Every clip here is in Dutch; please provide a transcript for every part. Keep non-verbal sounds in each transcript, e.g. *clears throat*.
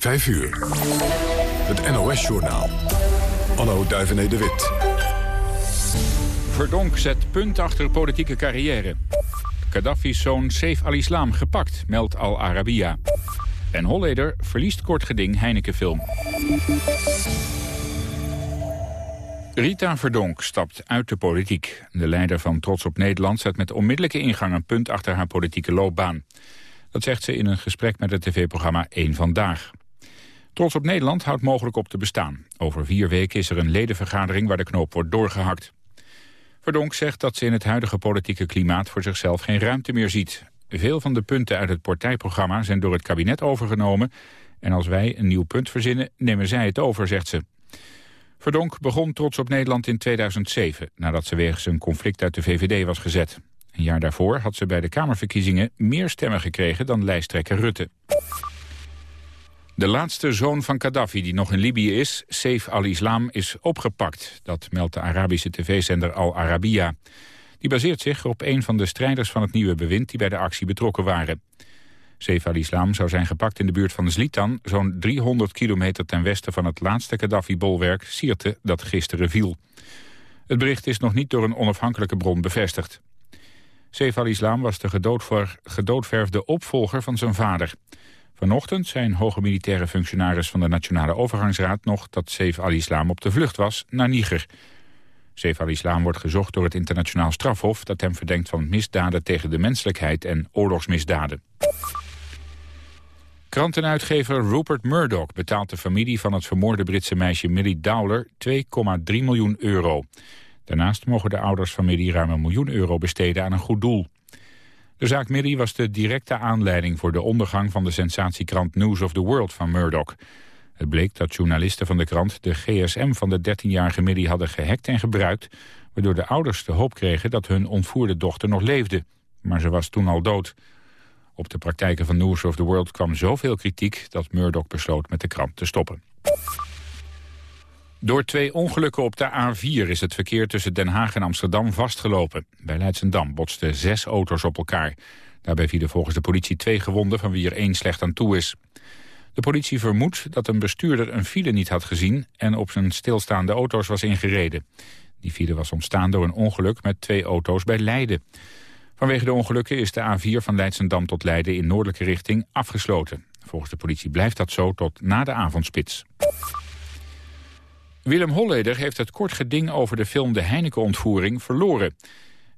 5 uur. Het NOS-journaal. Anno Duivené de Wit. Verdonk zet punt achter politieke carrière. Gaddafi's zoon Saif al-Islam gepakt, meldt Al Arabiya. En Holleder verliest kort geding Heineken-film. Rita Verdonk stapt uit de politiek. De leider van Trots op Nederland zet met onmiddellijke ingang een punt achter haar politieke loopbaan. Dat zegt ze in een gesprek met het tv-programma 1 Vandaag. Trots op Nederland houdt mogelijk op te bestaan. Over vier weken is er een ledenvergadering waar de knoop wordt doorgehakt. Verdonk zegt dat ze in het huidige politieke klimaat voor zichzelf geen ruimte meer ziet. Veel van de punten uit het partijprogramma zijn door het kabinet overgenomen... en als wij een nieuw punt verzinnen, nemen zij het over, zegt ze. Verdonk begon Trots op Nederland in 2007... nadat ze wegens een conflict uit de VVD was gezet. Een jaar daarvoor had ze bij de Kamerverkiezingen meer stemmen gekregen dan lijsttrekker Rutte. De laatste zoon van Gaddafi die nog in Libië is, Saif al-Islam, is opgepakt. Dat meldt de Arabische tv-zender Al Arabiya. Die baseert zich op een van de strijders van het nieuwe bewind die bij de actie betrokken waren. Saif al-Islam zou zijn gepakt in de buurt van Zlitan, zo'n 300 kilometer ten westen van het laatste Gaddafi-bolwerk, Sirte, dat gisteren viel. Het bericht is nog niet door een onafhankelijke bron bevestigd. Saif al-Islam was de gedoodverfde opvolger van zijn vader. Vanochtend zijn hoge militaire functionaris van de Nationale Overgangsraad nog dat Saif al-Islam op de vlucht was naar Niger. Saif al-Islam wordt gezocht door het internationaal strafhof dat hem verdenkt van misdaden tegen de menselijkheid en oorlogsmisdaden. Krantenuitgever Rupert Murdoch betaalt de familie van het vermoorde Britse meisje Millie Dowler 2,3 miljoen euro. Daarnaast mogen de ouders familie ruim een miljoen euro besteden aan een goed doel. De zaak Millie was de directe aanleiding voor de ondergang van de sensatiekrant News of the World van Murdoch. Het bleek dat journalisten van de krant de gsm van de 13-jarige Millie hadden gehackt en gebruikt, waardoor de ouders de hoop kregen dat hun ontvoerde dochter nog leefde. Maar ze was toen al dood. Op de praktijken van News of the World kwam zoveel kritiek dat Murdoch besloot met de krant te stoppen. Door twee ongelukken op de A4 is het verkeer tussen Den Haag en Amsterdam vastgelopen. Bij Leidsendam botsten zes auto's op elkaar. Daarbij vielen volgens de politie twee gewonden van wie er één slecht aan toe is. De politie vermoedt dat een bestuurder een file niet had gezien... en op zijn stilstaande auto's was ingereden. Die file was ontstaan door een ongeluk met twee auto's bij Leiden. Vanwege de ongelukken is de A4 van Leidsendam tot Leiden in noordelijke richting afgesloten. Volgens de politie blijft dat zo tot na de avondspits. Willem Holleder heeft het kort geding over de film De Heineken-ontvoering verloren.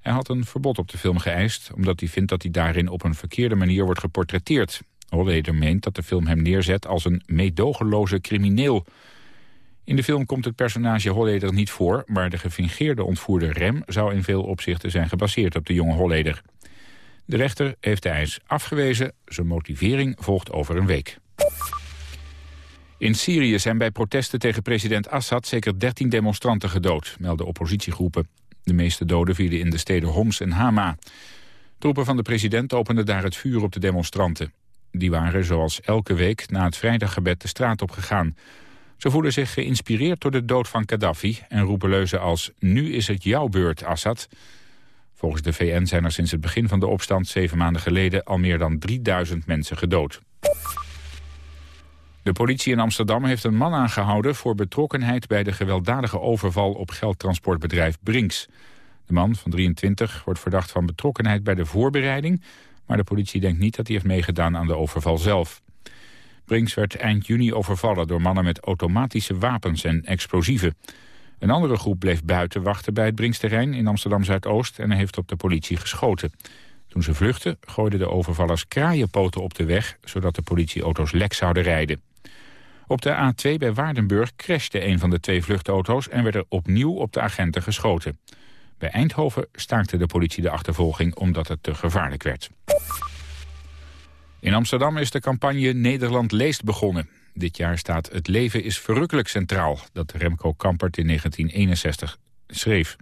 Hij had een verbod op de film geëist... omdat hij vindt dat hij daarin op een verkeerde manier wordt geportretteerd. Holleder meent dat de film hem neerzet als een meedogenloze crimineel. In de film komt het personage Holleder niet voor... maar de gefingeerde ontvoerder Rem zou in veel opzichten zijn gebaseerd op de jonge Holleder. De rechter heeft de eis afgewezen. Zijn motivering volgt over een week. In Syrië zijn bij protesten tegen president Assad zeker 13 demonstranten gedood, melden oppositiegroepen. De meeste doden vielen in de steden Homs en Hama. Troepen van de president openden daar het vuur op de demonstranten. Die waren, zoals elke week, na het vrijdaggebed de straat op gegaan. Ze voelen zich geïnspireerd door de dood van Gaddafi... en roepen leuzen als nu is het jouw beurt, Assad. Volgens de VN zijn er sinds het begin van de opstand zeven maanden geleden... al meer dan 3000 mensen gedood. De politie in Amsterdam heeft een man aangehouden voor betrokkenheid bij de gewelddadige overval op geldtransportbedrijf Brinks. De man van 23 wordt verdacht van betrokkenheid bij de voorbereiding, maar de politie denkt niet dat hij heeft meegedaan aan de overval zelf. Brinks werd eind juni overvallen door mannen met automatische wapens en explosieven. Een andere groep bleef buiten wachten bij het Brinksterrein in Amsterdam-Zuidoost en heeft op de politie geschoten. Toen ze vluchtten gooiden de overvallers kraaienpoten op de weg, zodat de politieauto's lek zouden rijden. Op de A2 bij Waardenburg crashte een van de twee vluchtauto's... en werd er opnieuw op de agenten geschoten. Bij Eindhoven staakte de politie de achtervolging omdat het te gevaarlijk werd. In Amsterdam is de campagne Nederland leest begonnen. Dit jaar staat Het leven is verrukkelijk centraal... dat Remco Kampert in 1961 schreef.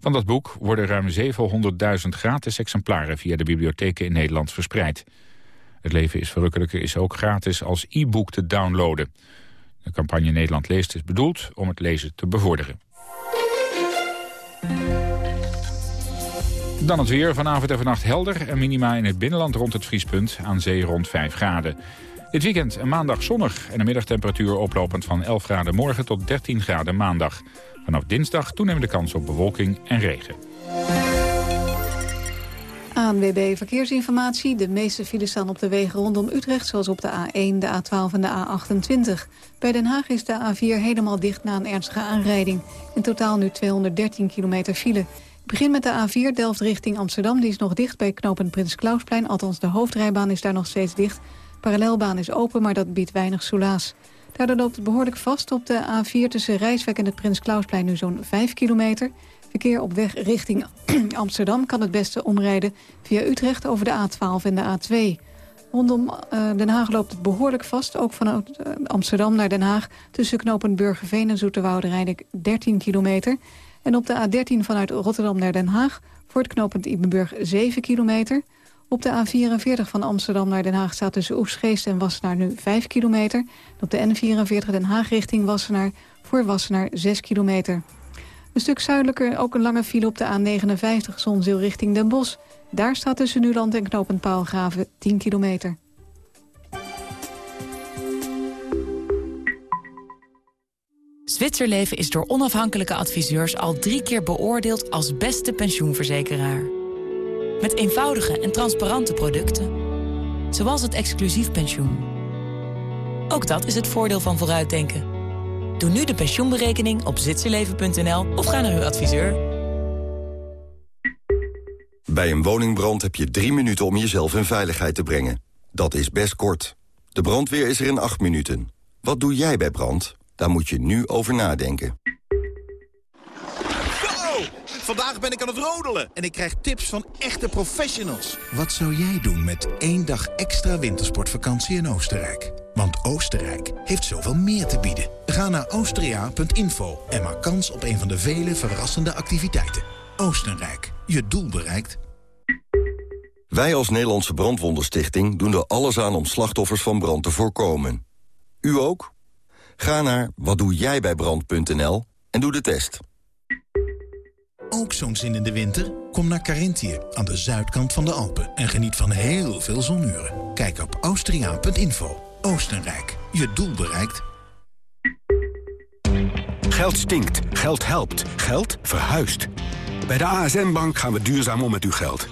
Van dat boek worden ruim 700.000 gratis exemplaren... via de bibliotheken in Nederland verspreid. Het leven is verrukkelijker is ook gratis als e-book te downloaden. De campagne Nederland leest is bedoeld om het lezen te bevorderen. Dan het weer. Vanavond en vannacht helder en minima in het binnenland rond het vriespunt. Aan zee rond 5 graden. Dit weekend een maandag zonnig en een middagtemperatuur oplopend van 11 graden morgen tot 13 graden maandag. Vanaf dinsdag toenemende kans op bewolking en regen. ANWB Verkeersinformatie. De meeste files staan op de wegen rondom Utrecht... zoals op de A1, de A12 en de A28. Bij Den Haag is de A4 helemaal dicht na een ernstige aanrijding. In totaal nu 213 kilometer file. Begin met de A4 Delft richting Amsterdam. Die is nog dicht bij knooppunt Prins Klausplein. Althans, de hoofdrijbaan is daar nog steeds dicht. Parallelbaan is open, maar dat biedt weinig soelaas. Daardoor loopt het behoorlijk vast op de A4 tussen Rijswijk en het Prins Klausplein... nu zo'n 5 kilometer... Verkeer op weg richting *clears throat* Amsterdam kan het beste omrijden via Utrecht over de A12 en de A2. Rondom uh, Den Haag loopt het behoorlijk vast, ook vanuit uh, Amsterdam naar Den Haag. Tussen knopen Burgerveen en Zoeterwoude rijd ik 13 kilometer. En op de A13 vanuit Rotterdam naar Den Haag voor het knooppunt Ibenburg 7 kilometer. Op de A44 van Amsterdam naar Den Haag staat tussen Oesgeest en Wassenaar nu 5 kilometer. Op de N44 Den Haag richting Wassenaar voor Wassenaar 6 kilometer. Een stuk zuidelijker ook een lange file op de A59 Zonzeel richting Den Bosch. Daar staat tussen Nuland en Knopend Paalgraven 10 kilometer. Zwitserleven is door onafhankelijke adviseurs al drie keer beoordeeld als beste pensioenverzekeraar. Met eenvoudige en transparante producten. Zoals het exclusief pensioen. Ook dat is het voordeel van vooruitdenken. Doe nu de pensioenberekening op zwitserleven.nl of ga naar uw adviseur. Bij een woningbrand heb je drie minuten om jezelf in veiligheid te brengen. Dat is best kort. De brandweer is er in acht minuten. Wat doe jij bij brand? Daar moet je nu over nadenken. Go! Vandaag ben ik aan het rodelen en ik krijg tips van echte professionals. Wat zou jij doen met één dag extra wintersportvakantie in Oostenrijk? Want Oostenrijk heeft zoveel meer te bieden. Ga naar austria.info en maak kans op een van de vele verrassende activiteiten. Oostenrijk, je doel bereikt. Wij als Nederlandse Brandwondenstichting doen er alles aan om slachtoffers van brand te voorkomen. U ook? Ga naar watdoejijbijbrand.nl en doe de test. Ook zo'n zin in de winter? Kom naar Carinthië, aan de zuidkant van de Alpen... en geniet van heel veel zonuren. Kijk op austriaan.info. Oostenrijk, je doel bereikt. Geld stinkt, geld helpt, geld verhuist. Bij de ASN Bank gaan we duurzaam om met uw geld.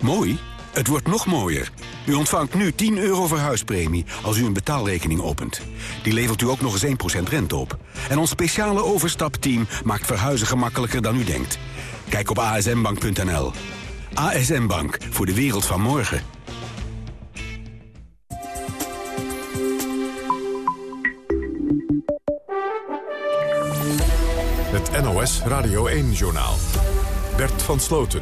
Mooi? Het wordt nog mooier. U ontvangt nu 10 euro verhuispremie als u een betaalrekening opent. Die levert u ook nog eens 1% rente op. En ons speciale overstapteam maakt verhuizen gemakkelijker dan u denkt. Kijk op asnbank.nl. ASN Bank, voor de wereld van morgen. Radio 1-journaal. Bert van Sloten.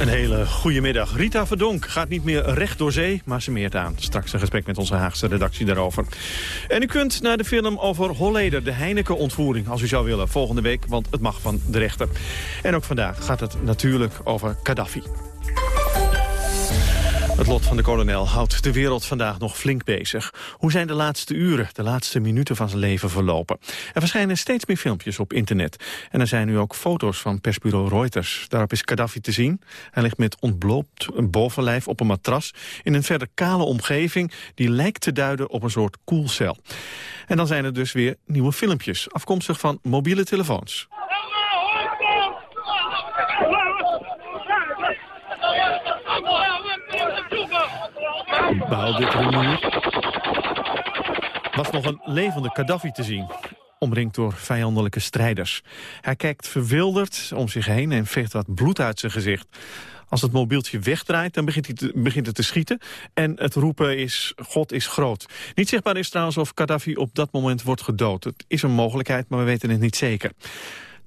Een hele goede middag. Rita Verdonk gaat niet meer recht door zee, maar ze meert aan. Straks een gesprek met onze Haagse redactie daarover. En u kunt naar de film over Holleder, de Heineken-ontvoering... als u zou willen, volgende week, want het mag van de rechter. En ook vandaag gaat het natuurlijk over Gaddafi. Het lot van de kolonel houdt de wereld vandaag nog flink bezig. Hoe zijn de laatste uren, de laatste minuten van zijn leven verlopen? Er verschijnen steeds meer filmpjes op internet. En er zijn nu ook foto's van persbureau Reuters. Daarop is Gaddafi te zien. Hij ligt met ontbloot bovenlijf op een matras... in een verder kale omgeving die lijkt te duiden op een soort koelcel. En dan zijn er dus weer nieuwe filmpjes, afkomstig van mobiele telefoons. Behaal dit rumoer. Was nog een levende Gaddafi te zien omringd door vijandelijke strijders. Hij kijkt verwilderd om zich heen en veegt wat bloed uit zijn gezicht. Als het mobieltje wegdraait, dan begint, hij begint het te schieten. En het roepen is, God is groot. Niet zichtbaar is trouwens of Gaddafi op dat moment wordt gedood. Het is een mogelijkheid, maar we weten het niet zeker.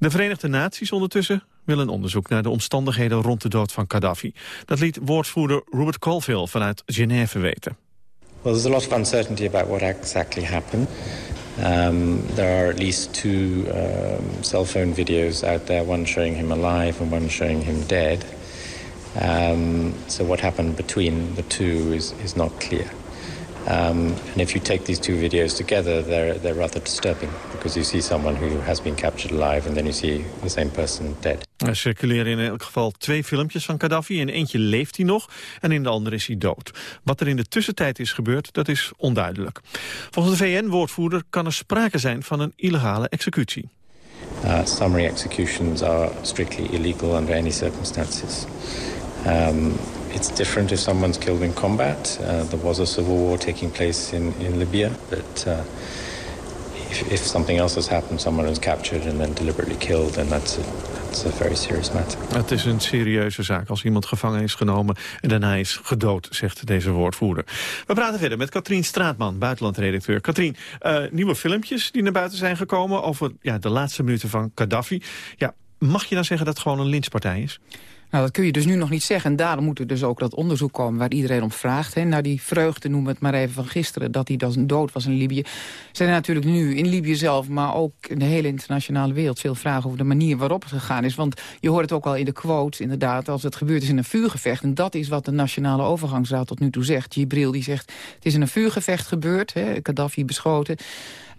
De Verenigde Naties ondertussen willen een onderzoek naar de omstandigheden rond de dood van Gaddafi. Dat liet woordvoerder Robert Colville vanuit Genève weten. Well, there's a lot of uncertainty about what exactly happened. Um, there are at least two um, cell phone videos out there, one showing him alive and one showing him dead. Um, so what happened between the two is, is not clear. Um, and if you take these two videos together, they're, they're rather disturbing. Because you see someone who has been captured alive and then you see the same person dead. Er circuleren in elk geval twee filmpjes van Gaddafi. In eentje leeft hij nog en in de andere is hij dood. Wat er in de tussentijd is gebeurd, dat is onduidelijk. Volgens de VN-woordvoerder kan er sprake zijn van een illegale executie. Uh, summary executions are strictly illegal under any circumstances. Um, it's different if someone's killed in combat. Uh, there was a civil war taking place in, in Libya, but uh, if, if, something else has happened, someone is captured and then deliberately killed, then that's a, very serious matter. Het is een serieuze zaak als iemand gevangen is genomen en daarna is gedood, zegt deze woordvoerder. We praten verder met Katrien Straatman, buitenlandredacteur. Katrien, uh, nieuwe filmpjes die naar buiten zijn gekomen over ja, de laatste minuten van Gaddafi. Ja, mag je dan zeggen dat het gewoon een lynchpartij is? Nou, dat kun je dus nu nog niet zeggen. En daarom moet er dus ook dat onderzoek komen waar iedereen om vraagt. Hè. Naar die vreugde, noem het maar even van gisteren, dat hij dan dood was in Libië. Zijn natuurlijk nu in Libië zelf, maar ook in de hele internationale wereld... veel vragen over de manier waarop het gegaan is. Want je hoort het ook al in de quotes, inderdaad, als het gebeurd is in een vuurgevecht. En dat is wat de Nationale Overgangsraad tot nu toe zegt. Jibril die zegt, het is in een vuurgevecht gebeurd, hè, Gaddafi beschoten...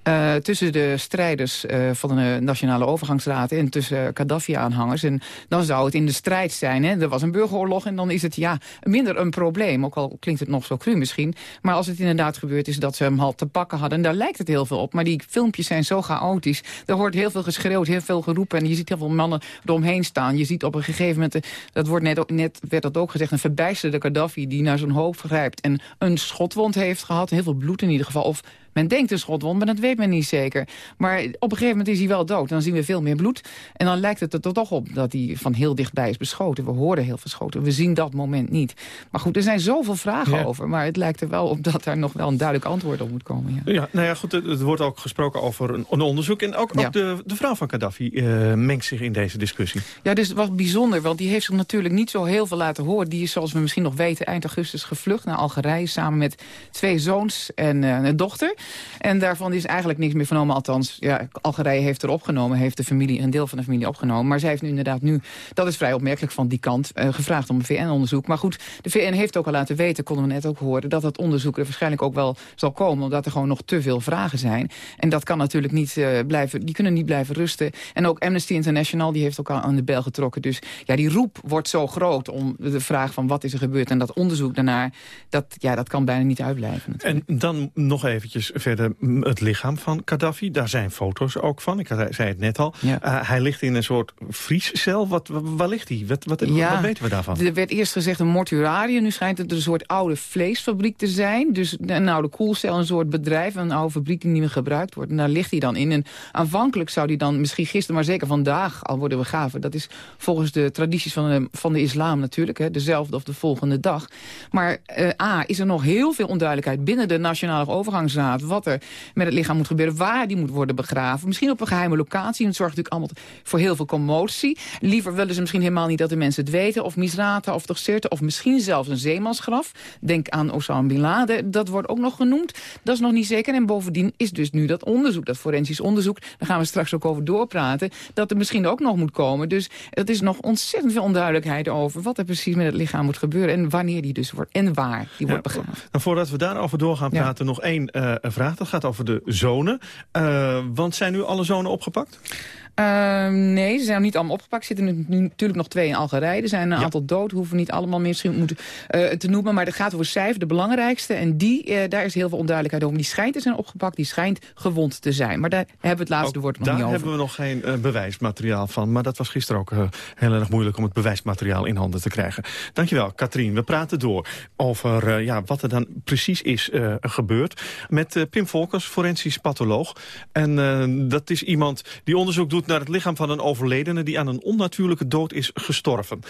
Uh, tussen de strijders uh, van de Nationale Overgangsraad... en tussen Gaddafi-aanhangers. En dan zou het in de strijd zijn. Hè? Er was een burgeroorlog en dan is het ja, minder een probleem. Ook al klinkt het nog zo cru misschien. Maar als het inderdaad gebeurd is dat ze hem al te pakken hadden... en daar lijkt het heel veel op. Maar die filmpjes zijn zo chaotisch. Er wordt heel veel geschreeuwd, heel veel geroepen... en je ziet heel veel mannen eromheen staan. Je ziet op een gegeven moment, eh, dat wordt net, net werd dat ook gezegd... een verbijsterde Gaddafi die naar zijn hoofd grijpt... en een schotwond heeft gehad, heel veel bloed in ieder geval... of men denkt een schotwond, maar dat weet men niet zeker. Maar op een gegeven moment is hij wel dood. Dan zien we veel meer bloed. En dan lijkt het er toch op dat hij van heel dichtbij is beschoten. We horen heel veel schoten. We zien dat moment niet. Maar goed, er zijn zoveel vragen over. Maar het lijkt er wel op dat daar nog wel een duidelijk antwoord op moet komen. Ja, ja nou ja, goed. Er wordt ook gesproken over een, onderzoek. En ook, ook de, de, vrouw van Gaddafi uh, mengt zich in deze discussie. Ja, dus wat bijzonder. Want die heeft zich natuurlijk niet zo heel veel laten horen. Die is, zoals we misschien nog weten, eind augustus gevlucht naar Algerije... samen met twee zoons en uh, een dochter. En daarvan is eigenlijk niks meer vernomen. Althans, ja, Algerije heeft er opgenomen, heeft de familie, een deel van de familie opgenomen. Maar zij heeft nu inderdaad nu, dat is vrij opmerkelijk van die kant, uh, gevraagd om een VN-onderzoek. Maar goed, de VN heeft ook al laten weten, konden we net ook horen, dat dat onderzoek er waarschijnlijk ook wel zal komen. Omdat er gewoon nog te veel vragen zijn. En dat kan natuurlijk niet uh, blijven, die kunnen niet blijven rusten. En ook Amnesty International, die heeft ook al aan de bel getrokken. Dus ja, die roep wordt zo groot om de vraag van wat is er gebeurd. En dat onderzoek daarnaar, dat, ja, dat kan bijna niet uitblijven. Natuurlijk. En dan nog eventjes verder het lichaam van Gaddafi. Daar zijn foto's ook van. Ik zei het net al. Uh, hij ligt in een soort vriescel. Wat, waar ligt hij? Wat, wat, wat, weten we daarvan? Er werd eerst gezegd een mortuarium. Nu schijnt het een soort oude vleesfabriek te zijn. Dus een oude koelcel, een soort bedrijf. Een oude fabriek die niet meer gebruikt wordt. En daar ligt hij dan in. En aanvankelijk zou hij dan misschien gisteren, maar zeker vandaag al worden begraven. Dat is volgens de tradities van de, van de islam natuurlijk. Hè, dezelfde of de volgende dag. Maar uh, A, is er nog heel veel onduidelijkheid binnen de Nationale Overgangsraad. Wat er met het lichaam moet gebeuren. Waar die moet worden begraven. Misschien op een geheime locatie. Het zorgt natuurlijk allemaal voor heel veel commotie. Liever willen ze misschien helemaal niet dat de mensen het weten. Of Misrata of toch Sirte. Of misschien zelfs een zeemansgraf. Denk aan Osama Bin Laden. Dat wordt ook nog genoemd. Dat is nog niet zeker. En bovendien is dus nu dat onderzoek, dat forensisch onderzoek. Daar gaan we straks ook over doorpraten. Dat er misschien ook nog moet komen. Dus het is nog ontzettend veel onduidelijkheid over wat er precies met het lichaam moet gebeuren. En wanneer die dus wordt en waar die wordt begraven. Nou, voordat we daarover door gaan praten, nog één uh, vraag. Dat gaat over de zonen. Uh, want zijn nu alle zonen opgepakt? Uh, nee, ze zijn niet allemaal opgepakt. Er zitten nu natuurlijk nog twee in Algerije. Er zijn een aantal dood. Hoeven niet allemaal misschien moeten, uh, te noemen. Maar het gaat over cijfer, de belangrijkste. En die, uh, daar is heel veel onduidelijkheid over. Die schijnt te zijn opgepakt. Die schijnt gewond te zijn. Maar daar hebben we het laatste woord nog niet over. Daar hebben we nog geen uh, bewijsmateriaal van. Maar dat was gisteren ook heel erg moeilijk om het bewijsmateriaal in handen te krijgen. Dankjewel, Katrien. We praten door over ja, wat er dan precies is gebeurd. Met Pim Volkers, forensisch patholoog. En dat is iemand die onderzoek doet naar het lichaam van een overledene... die aan een onnatuurlijke dood is gestorven.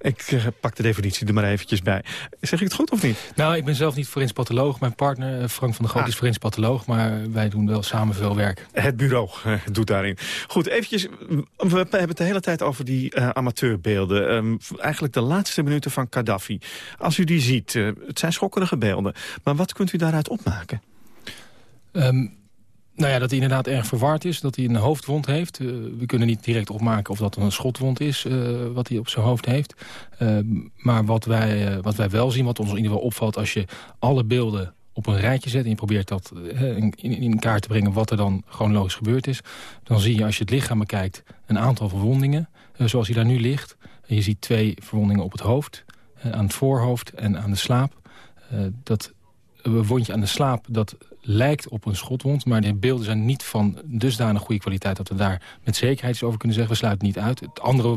Ik uh, pak de definitie er maar eventjes bij. Zeg ik het goed of niet? Nou, ik ben zelf niet forensisch patholoog. Mijn partner eh, Frank van der Goot ah. is forensisch patholoog... maar wij doen wel samen veel werk. Het bureau uh, doet daarin. Goed, eventjes, we hebben het de hele tijd over die uh, amateurbeelden. Um, eigenlijk de laatste minuten van Gaddafi. Als u die ziet, het zijn schokkerige beelden. Maar wat kunt u daaruit opmaken? Um, nou ja, dat hij inderdaad erg verward is. Dat hij een hoofdwond heeft. Uh, we kunnen niet direct opmaken of dat een schotwond is... Uh, wat hij op zijn hoofd heeft. Uh, maar wat wij, wat wij wel zien, wat ons in ieder geval opvalt... als je alle beelden op een rijtje zet... en je probeert dat in, in kaart te brengen wat er dan chronologisch gebeurd is... dan zie je als je het lichaam bekijkt een aantal verwondingen... zoals hij daar nu ligt. Je ziet twee verwondingen op het hoofd, aan het voorhoofd en aan de slaap. dat wondje aan de slaap, dat lijkt op een schotwond... maar de beelden zijn niet van dusdanig goede kwaliteit... dat we daar met zekerheid over kunnen zeggen. We sluiten niet uit. Het andere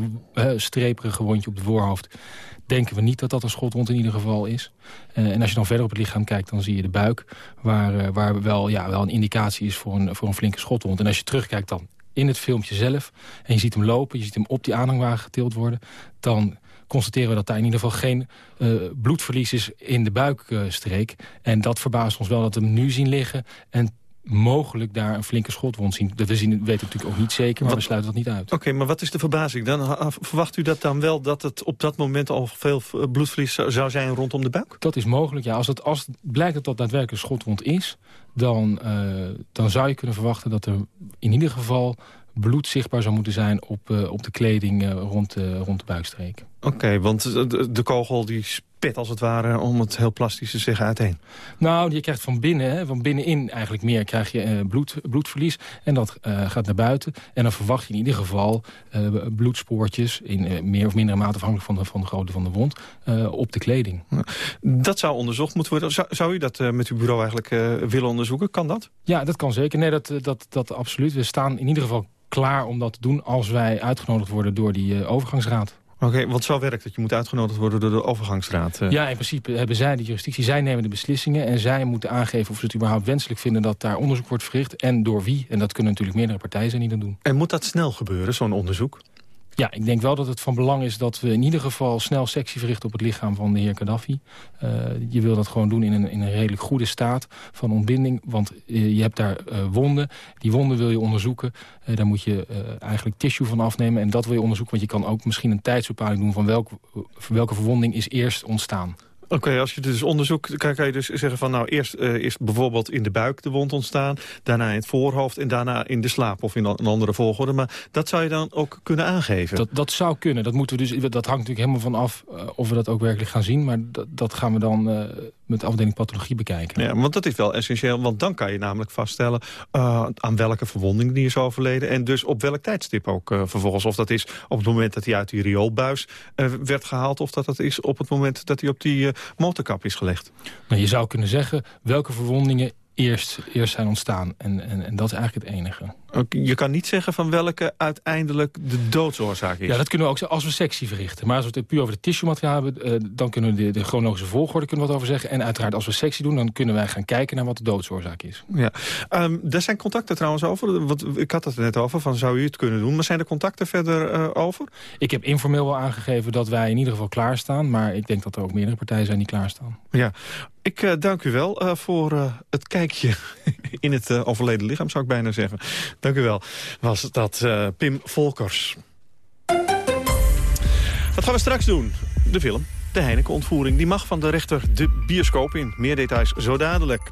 streperige wondje op het voorhoofd... denken we niet dat dat een schotwond in ieder geval is. Uh, en als je dan verder op het lichaam kijkt, dan zie je de buik... waar, uh, waar wel, ja, wel een indicatie is voor een, voor een flinke schotwond. En als je terugkijkt dan in het filmpje zelf... en je ziet hem lopen, je ziet hem op die aanhangwagen getild worden... dan constateren we dat daar in ieder geval geen uh, bloedverlies is in de buikstreek. en dat verbaast ons wel dat we hem nu zien liggen... en mogelijk daar een flinke schotwond zien. Dat we zien, weten natuurlijk ook niet zeker, maar wat, we sluiten dat niet uit. Oké, maar wat is de verbazing? Dan verwacht u dat dan wel dat het op dat moment al veel bloedverlies zou zijn rondom de buik? Dat is mogelijk, ja. Als het, als het blijkt dat dat daadwerkelijk een schotwond is... Dan, uh, dan zou je kunnen verwachten dat er in ieder geval bloed zichtbaar zou moeten zijn op, uh, op de kleding uh, rond, rond de buikstreek. Oké, okay, want de, de, kogel die spet als het ware, om het heel plastisch te zeggen, uiteen. Nou, je krijgt van binnen, hè, van binnenin eigenlijk meer, krijg je bloed, bloedverlies. En dat gaat naar buiten. En dan verwacht je in ieder geval bloedspoortjes, in meer of mindere mate afhankelijk van de, van de grootte van de wond, op de kleding. Dat zou onderzocht moeten worden. Zou, zou u dat met uw bureau eigenlijk willen onderzoeken? Kan dat? Ja, dat kan zeker. Nee, dat, dat, dat absoluut. We staan in ieder geval klaar om dat te doen als wij uitgenodigd worden door die overgangsraad. Oké, okay, want zo werkt het. Je moet uitgenodigd worden door de overgangsraad. Uh. Ja, in principe hebben zij de jurisdictie. Zij nemen de beslissingen en zij moeten aangeven of ze het überhaupt wenselijk vinden dat daar onderzoek wordt verricht. En door wie. En dat kunnen natuurlijk meerdere partijen zijn die dat doen. En moet dat snel gebeuren, zo'n onderzoek? Ja, ik denk wel dat het van belang is dat we in ieder geval snel sectie verrichten op het lichaam van de heer Gaddafi. Uh, je wil dat gewoon doen in een, in een redelijk goede staat van ontbinding. Want uh, je hebt daar uh, wonden. Die wonden wil je onderzoeken. daar moet je eigenlijk tissue van afnemen. En dat wil je onderzoeken, want je kan ook misschien een tijdsbepaling doen... van welk, welke verwonding is eerst ontstaan. Oké, als je dus onderzoekt, kan, kan, je dus zeggen van... nou, eerst uh, is bijvoorbeeld in de buik de wond ontstaan... daarna in het voorhoofd en daarna in de slaap of in een andere volgorde. Maar dat zou je dan ook kunnen aangeven? Dat, dat zou kunnen. Dat, moeten we dus, dat hangt natuurlijk helemaal van af uh, of we dat ook werkelijk gaan zien. Maar dat, dat gaan we dan uh, met de afdeling pathologie bekijken. Ja, want dat is wel essentieel, want dan kan je namelijk vaststellen... aan welke verwonding die is overleden... en dus op welk tijdstip ook vervolgens. Of dat is op het moment dat hij uit die rioolbuis werd gehaald... of dat dat is op het moment dat hij op die motorkap is gelegd. Nou, je zou kunnen zeggen welke verwondingen eerst, eerst zijn ontstaan. En, en, en dat is eigenlijk het enige. Je kan niet zeggen van welke uiteindelijk de doodsoorzaak is. Ja, dat kunnen we ook zeggen als we sectie verrichten. Maar als we het puur over de tissue hebben... Uh, dan kunnen we de, de, chronologische volgorde kunnen we wat over zeggen. En uiteraard als we sectie doen, dan kunnen wij gaan kijken naar wat de doodsoorzaak is. Ja. Um, er zijn contacten trouwens over. Want ik had het er net over, van zou u het kunnen doen. Maar zijn er contacten verder uh, over? Ik heb informeel wel aangegeven dat wij in ieder geval klaarstaan. Maar ik denk dat er ook meerdere partijen zijn die klaarstaan. Ja. Ik uh, dank u wel voor het kijkje *laughs* in het overleden lichaam, zou ik bijna zeggen. Dank u wel. Was dat Pim Volkers. Wat gaan we straks doen? De film. De Heineken-ontvoering. Die mag van de rechter de bioscoop in. Meer details zo dadelijk.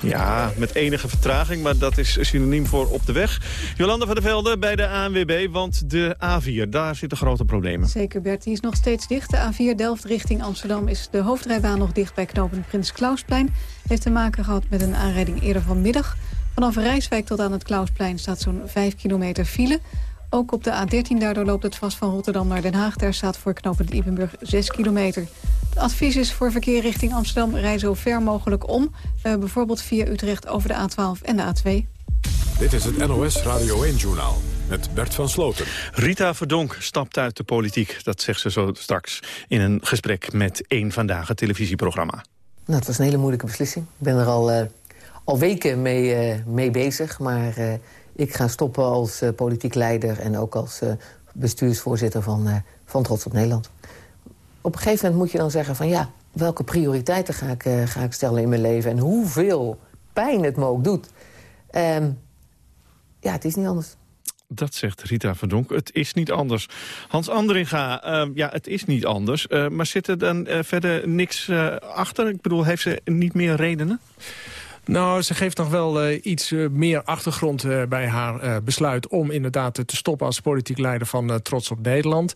Ja, met enige vertraging, maar dat is synoniem voor op de weg. Jolanda van der Velde bij de ANWB, want de A4, daar zitten grote problemen. Zeker Bert, die is nog steeds dicht. De A4 Delft richting Amsterdam is de hoofdrijbaan nog dicht bij knooppunt Prins Klausplein. Heeft te maken gehad met een aanrijding eerder vanmiddag. Vanaf Rijswijk tot aan het Klausplein staat zo'n 5 kilometer file. Ook op de A13 daardoor loopt het vast van Rotterdam naar Den Haag. Daar staat voor knooppunt Liebenburg 6 kilometer. Het advies is voor verkeer richting Amsterdam... rij zo ver mogelijk om. Uh, bijvoorbeeld via Utrecht over de A12 en de A2. Dit is het NOS Radio 1-journaal met Bert van Sloten. Rita Verdonk stapt uit de politiek. Dat zegt ze zo straks in een gesprek met één Vandaag, het televisieprogramma. Nou, het was een hele moeilijke beslissing. Ik ben er al, uh, al weken mee, uh, mee bezig, maar... Ik ga stoppen als uh, politiek leider en ook als bestuursvoorzitter van, van Trots op Nederland. Op een gegeven moment moet je dan zeggen van ja, welke prioriteiten ga ik, ga ik stellen in mijn leven... en hoeveel pijn het me ook doet. Um, ja, het is niet anders. Dat zegt Rita Verdonk. Het is niet anders. Hans Andringa, uh, ja, het is niet anders. Maar zit er dan verder niks achter? Ik bedoel, heeft ze niet meer redenen? Nou, ze geeft nog wel uh, iets uh, meer achtergrond uh, bij haar besluit... om inderdaad te stoppen als politiek leider van Trots op Nederland.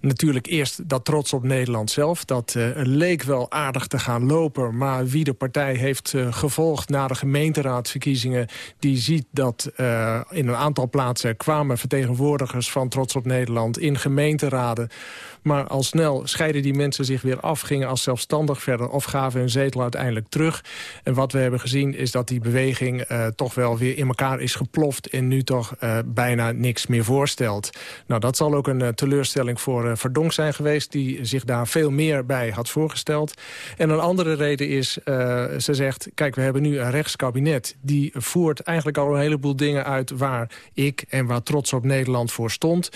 natuurlijk eerst dat Trots op Nederland zelf. Dat leek wel aardig te gaan lopen. Maar wie de partij heeft gevolgd na de gemeenteraadsverkiezingen... die ziet dat in een aantal plaatsen kwamen vertegenwoordigers van Trots op Nederland... in gemeenteraden maar al snel scheiden die mensen zich weer af, gingen als zelfstandig verder... of gaven hun zetel uiteindelijk terug. En wat we hebben gezien is dat die beweging uh, toch wel weer in elkaar is geploft... en nu toch uh, bijna niks meer voorstelt. Nou, dat zal ook een uh, teleurstelling voor Verdonk zijn geweest... die zich daar veel meer bij had voorgesteld. En een andere reden is, ze zegt... kijk, we hebben nu een rechtskabinet... die voert eigenlijk al een heleboel dingen uit... waar ik en waar Trots op Nederland voor stond.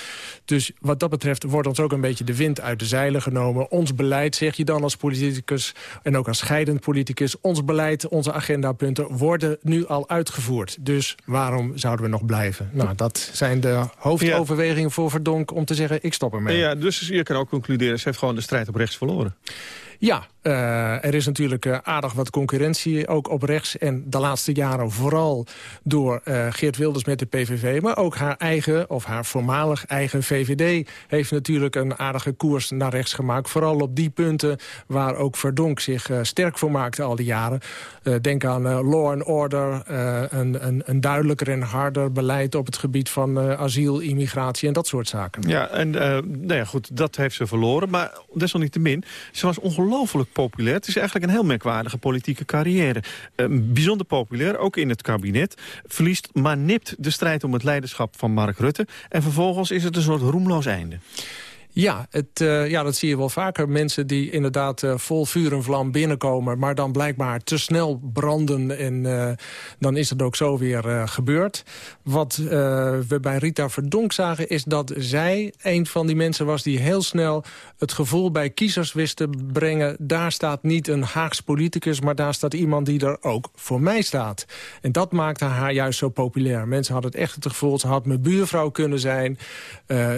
Dus wat dat betreft wordt ons ook een beetje de wind uit de zeilen genomen. Ons beleid, zeg je dan als politicus en ook als scheidend politicus... ons beleid, onze agendapunten worden nu al uitgevoerd. Dus waarom zouden we nog blijven? Nou, dat zijn de hoofdoverwegingen voor Verdonk om te zeggen... ik stop ermee. Ja, dus je kan ook concluderen, ze heeft gewoon de strijd op rechts verloren. Ja, uh, er is natuurlijk uh, aardig wat concurrentie, ook op rechts. En de laatste jaren vooral door uh, Geert Wilders met de PVV. Maar ook haar eigen, of haar voormalig eigen VVD... heeft natuurlijk een aardige koers naar rechts gemaakt. Vooral op die punten waar ook Verdonk zich sterk voor maakte al die jaren. denk aan law and order, een, een, een, duidelijker en harder beleid... op het gebied van asiel, immigratie en dat soort zaken. Ja, en nou ja, goed, dat heeft ze verloren. Maar desalniettemin, ze was ongelooflijk populair. Het is eigenlijk een heel merkwaardige politieke carrière. Uh, bijzonder populair, ook in het kabinet. Verliest maar nipt de strijd om het leiderschap van Mark Rutte. En vervolgens is het een soort roemloos einde. Ja, het, uh, ja, dat zie je wel vaker. Mensen die inderdaad uh, vol vuur en vlam binnenkomen... maar dan blijkbaar te snel branden en uh, dan is het ook zo weer gebeurd. Wat we bij Rita Verdonk zagen is dat zij een van die mensen was... die heel snel het gevoel bij kiezers wist te brengen... daar staat niet een Haags politicus, maar daar staat iemand die er ook voor mij staat. En dat maakte haar juist zo populair. Mensen hadden het echt het gevoel, ze had mijn buurvrouw kunnen zijn.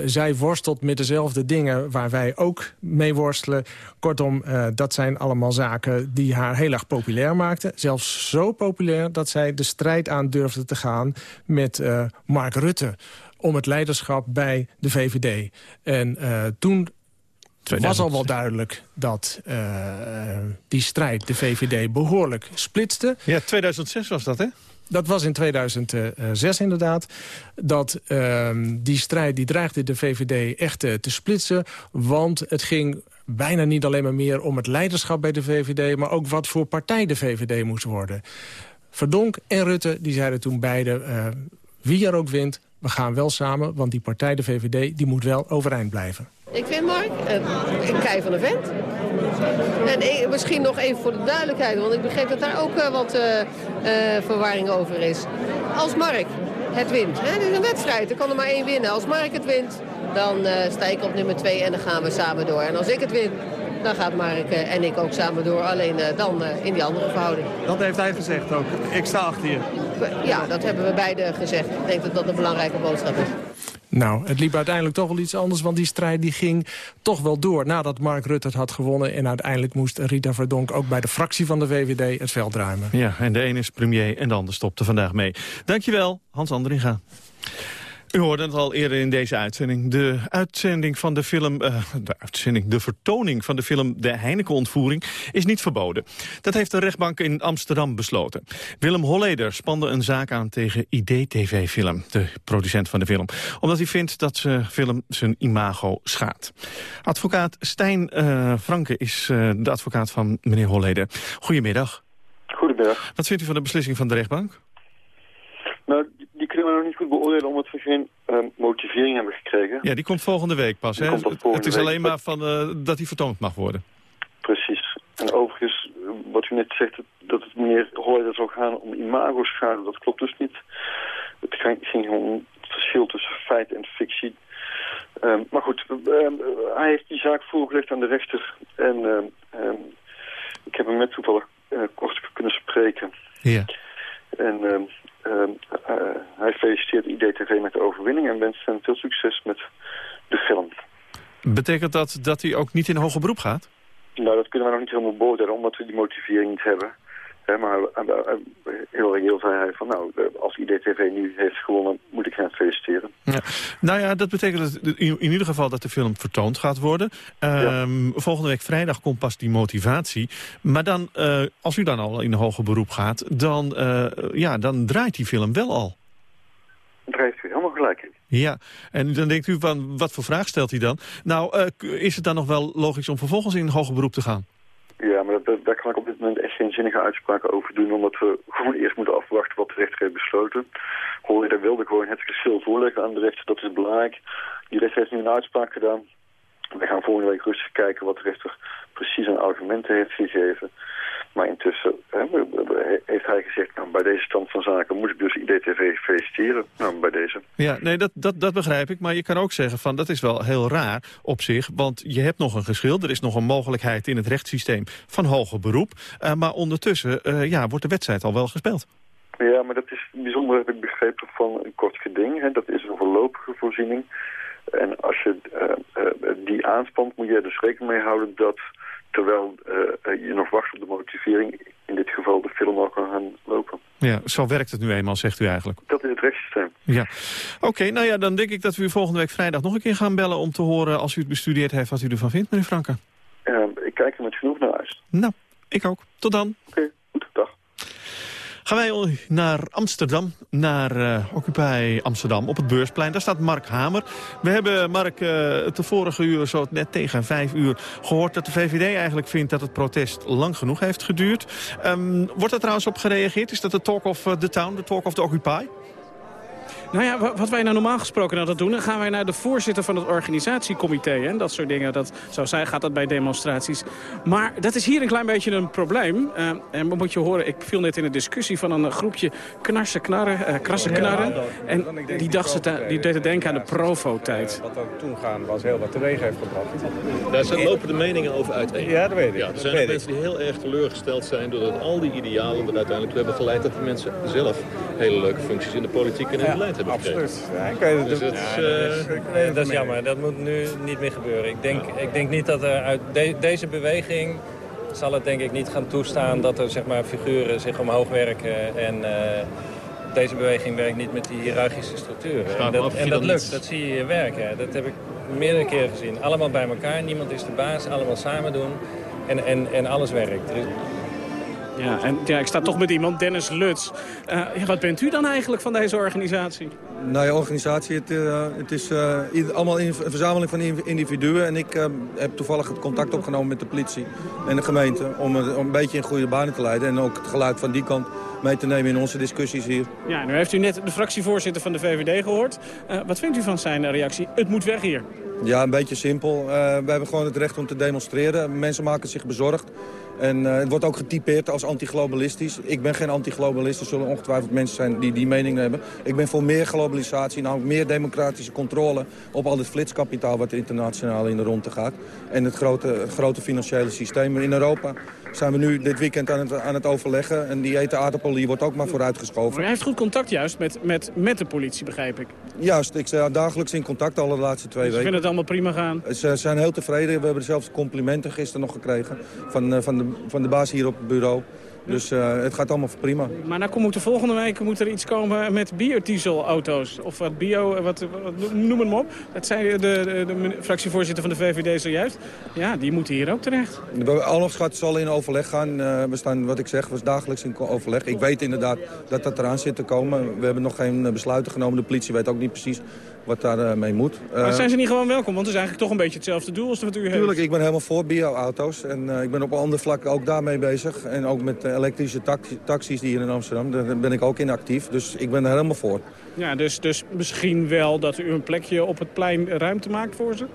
zij worstelt met dezelfde dingen waar wij ook mee worstelen. Kortom, uh, dat zijn allemaal zaken die haar heel erg populair maakten. Zelfs zo populair dat zij de strijd aan durfde te gaan met uh, Mark Rutte om het leiderschap bij de VVD. En uh, toen 2000. was al wel duidelijk dat die strijd de VVD behoorlijk splitste. Ja, 2006 was dat, hè? Dat was in 2006 inderdaad. Dat uh, die strijd die dreigde de VVD echt uh, te splitsen. Want het ging bijna niet alleen maar meer om het leiderschap bij de VVD... maar ook wat voor partij de VVD moest worden. Verdonk en Rutte die zeiden toen beide... Uh, wie er ook wint, we gaan wel samen... want die partij, de VVD, die moet wel overeind blijven. Ik vind Mark een kei van een vent. En misschien nog even voor de duidelijkheid, want ik begreep dat daar ook uh, wat uh, uh, verwarring over is. Als Mark het wint, hè, het is een wedstrijd, er kan er maar één winnen. Als Mark het wint, dan sta ik op nummer twee en dan gaan we samen door. En als ik het win, dan gaat Mark en ik ook samen door. Alleen dan in die andere verhouding. Dat heeft hij gezegd ook. Ik sta achter je. Ja, dat hebben we beide gezegd. Ik denk dat dat een belangrijke boodschap is. Nou, het liep uiteindelijk toch wel iets anders, want die strijd die ging toch wel door nadat Mark Rutte het had gewonnen. En uiteindelijk moest Rita Verdonk ook bij de fractie van de VVD het veld ruimen. Ja, en de een is premier en de ander stopte vandaag mee. Dankjewel, Hans Andringa. U hoorde het al eerder in deze uitzending. De uitzending van de film, uh, de uitzending, de vertoning van de film De Heineken-ontvoering is niet verboden. Dat heeft de rechtbank in Amsterdam besloten. Willem Holleder spande een zaak aan tegen IDTV Film, de producent van de film. Omdat hij vindt dat de film zijn imago schaadt. Advocaat Stijn uh, Franke is uh, de advocaat van meneer Holleder. Goedemiddag. Goedemiddag. Wat vindt u van de beslissing van de rechtbank? Nou, kunnen nog niet goed beoordelen omdat we geen uh, motivering hebben gekregen. Ja, die komt volgende week pas. Hè? Het is alleen maar van, uh, dat die vertoond mag worden. Precies. En overigens, wat u net zegt, dat het meneer Hoijder zou gaan om imago-schade, dat klopt dus niet. Het ging om het verschil tussen feit en fictie. Um, maar goed, um, hij heeft die zaak voorgelegd aan de rechter. En um, ik heb hem met toevallig uh, kort kunnen spreken. Ja. En hij feliciteert IDTV met de overwinning en wenst hem veel succes met de film. Betekent dat dat hij ook niet in hoger beroep gaat? Nou, dat kunnen we nog niet helemaal beoordelen, omdat we die motivering niet hebben. Maar heel reëel zei hij van nou, als IDTV nu heeft gewonnen, moet ik hen feliciteren. Ja. Nou ja, dat betekent dat in, ieder geval dat de film vertoond gaat worden. Ehm, volgende week vrijdag komt pas die motivatie. Maar dan, uh, als u dan al in een hoger beroep gaat, dan, uh, ja, dan draait die film wel al. Draait u helemaal gelijk in. Ja, en dan denkt u van, wat voor vraag stelt hij dan? Nou, uh, is het dan nog wel logisch om vervolgens in een hoger beroep te gaan? Ja, maar dat, daar kan ik op dit moment echt geen zinnige uitspraken over doen... omdat we gewoon eerst moeten afwachten wat de rechter heeft besloten. Holleder wilde gewoon het geschil voorleggen aan de rechter, dat is belangrijk. Die rechter heeft nu een uitspraak gedaan. We gaan volgende week rustig kijken wat de rechter precies aan argumenten heeft gegeven. Maar intussen hè, heeft hij gezegd, nou, bij deze stand van zaken moet ik dus IDTV feliciteren. Nou, bij deze. Ja, nee, dat, dat, dat begrijp ik. Maar je kan ook zeggen van dat is wel heel raar op zich. Want je hebt nog een geschil. Er is nog een mogelijkheid in het rechtssysteem van hoger beroep. Uh, maar ondertussen uh, ja, wordt de wedstrijd al wel gespeeld. Ja, maar dat is bijzonder, heb ik begrepen, van een kort geding. Hè. Dat is een voorlopige voorziening. En als je uh, die aanspant, moet je er dus rekening mee houden dat terwijl uh, je nog wacht op de motivering, in dit geval de film al kan gaan lopen. Ja, zo werkt het nu eenmaal, zegt u eigenlijk. Dat is het rechtssysteem. Ja. Oké, nou ja, dan denk ik dat we u volgende week vrijdag nog een keer gaan bellen... om te horen, als u het bestudeerd heeft, wat u ervan vindt, meneer Franke. Uh, ik kijk er met genoeg naar uit. Nou, ik ook. Tot dan. Oké. Gaan wij naar Amsterdam, naar uh, Occupy Amsterdam, op het Beursplein. Daar staat Mark Hamer. We hebben, Mark, de vorige uur, zo net tegen vijf uur... gehoord dat de VVD eigenlijk vindt dat het protest lang genoeg heeft geduurd. Um, wordt er trouwens op gereageerd? Is dat de talk of the town, de talk of the Occupy? Nou ja, wat wij nou normaal gesproken altijd doen... dan gaan wij naar de voorzitter van het organisatiecomité. En dat soort dingen. Dat, zo zij gaat dat bij demonstraties. Maar dat is hier een klein beetje een probleem. Uh, en moet je horen, ik viel net in een discussie van een groepje knarsen knarren, uh, krassen knarren. En die, dacht ze die deed het denken aan de Provo-tijd. Wat er toen gaan was heel wat teweeg heeft gebracht. Daar zijn lopen de meningen over uiteen. Ja, dat weet ik. Ja, er zijn mensen die heel erg teleurgesteld zijn... doordat al die idealen er uiteindelijk toe hebben geleid... dat de mensen zelf hele leuke functies in de politiek en in het beleid Absoluut. Ja, dus dat, is, nee, dat is jammer. Dat moet nu niet meer gebeuren. Ik denk, ik denk niet dat er uit deze beweging zal het denk ik niet gaan toestaan dat er zeg maar, figuren zich omhoog werken. En uh, deze beweging werkt niet met die hiërarchische structuren. En dat, en dat lukt, dat zie je werken. Dat heb ik meerdere keren gezien. Allemaal bij elkaar, niemand is de baas, allemaal samen doen. En, en, en alles werkt. Ja, en ja, ik sta toch met iemand, Dennis Luts. Uh, ja, wat bent u dan eigenlijk van deze organisatie? Nou ja, organisatie, het, uh, het is uh, allemaal een verzameling van individuen. En ik heb toevallig het contact opgenomen met de politie en de gemeente... Om, om een beetje in goede banen te leiden. En ook het geluid van die kant mee te nemen in onze discussies hier. Ja, nu heeft u net de fractievoorzitter van de VVD gehoord. wat vindt u van zijn reactie? Het moet weg hier. Ja, een beetje simpel. we hebben gewoon het recht om te demonstreren. Mensen maken zich bezorgd. En uh, het wordt ook getypeerd als antiglobalistisch. Ik ben geen antiglobalist. Er zullen ongetwijfeld mensen zijn die die mening hebben. Ik ben voor meer globalisatie, namelijk meer democratische controle... op al het flitskapitaal wat internationaal in de ronde gaat. En het grote, grote financiële systeem in Europa zijn we nu dit weekend aan het, aan het overleggen. En die eten aardappel die wordt ook maar vooruitgeschoven. Maar hij heeft goed contact juist met, met, met de politie, begrijp ik. Juist, ik sta dagelijks in contact al de laatste twee dus weken. Ze vinden het allemaal prima gaan? Ze zijn heel tevreden. We hebben zelfs complimenten gisteren nog gekregen van, eh, van, de, van de baas hier op het bureau. Dus uh, het gaat allemaal prima. Maar nou moet de volgende week moet er iets komen met biodieselauto's. Of wat bio, wat, wat, noem het maar op. Dat zei de, de, de, fractievoorzitter van de VVD zojuist. Ja, die moeten hier ook terecht. Alles zal in overleg gaan. Uh, we staan, wat ik zeg, we dagelijks in overleg. Ik weet inderdaad dat dat eraan zit te komen. We hebben nog geen besluiten genomen. De politie weet ook niet precies wat daarmee mee moet. Maar uh, zijn ze niet gewoon welkom? Want het is eigenlijk toch een beetje hetzelfde doel als wat u heeft. Tuurlijk, ik ben helemaal voor bio-auto's. En uh, ik ben op andere vlakken ook daarmee bezig. En ook met elektrische taxi taxis die hier in Amsterdam. Daar ben ik ook in actief. Dus ik ben er helemaal voor. Ja, dus, dus misschien wel dat u een plekje op het plein ruimte maakt voor ze?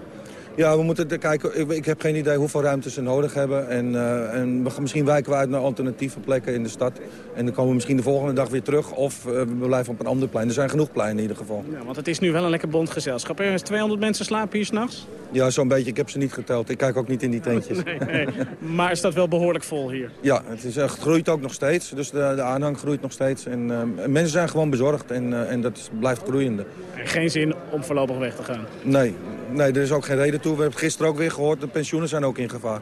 Ja, we moeten kijken. Ik, ik, heb geen idee hoeveel ruimte ze nodig hebben. En, uh, en we, misschien wijken we uit naar alternatieve plekken in de stad. En dan komen we misschien de volgende dag weer terug. Of uh, we blijven op een ander plein. Er zijn genoeg pleinen in ieder geval. Ja, want het is nu wel een lekker bond gezelschap. Er 200 mensen slapen hier s'nachts? Ja, zo'n beetje. Ik heb ze niet geteld. Ik kijk ook niet in die tentjes. *laughs* nee, nee. Maar is dat wel behoorlijk vol hier? Ja, het, is, het groeit ook nog steeds. Dus de, de aanhang groeit nog steeds. En uh, mensen zijn gewoon bezorgd. En, en dat blijft groeiende. En geen zin om voorlopig weg te gaan? Nee, nee, er is ook geen reden toe. We hebben gisteren ook weer gehoord, de pensioenen zijn ook in gevaar.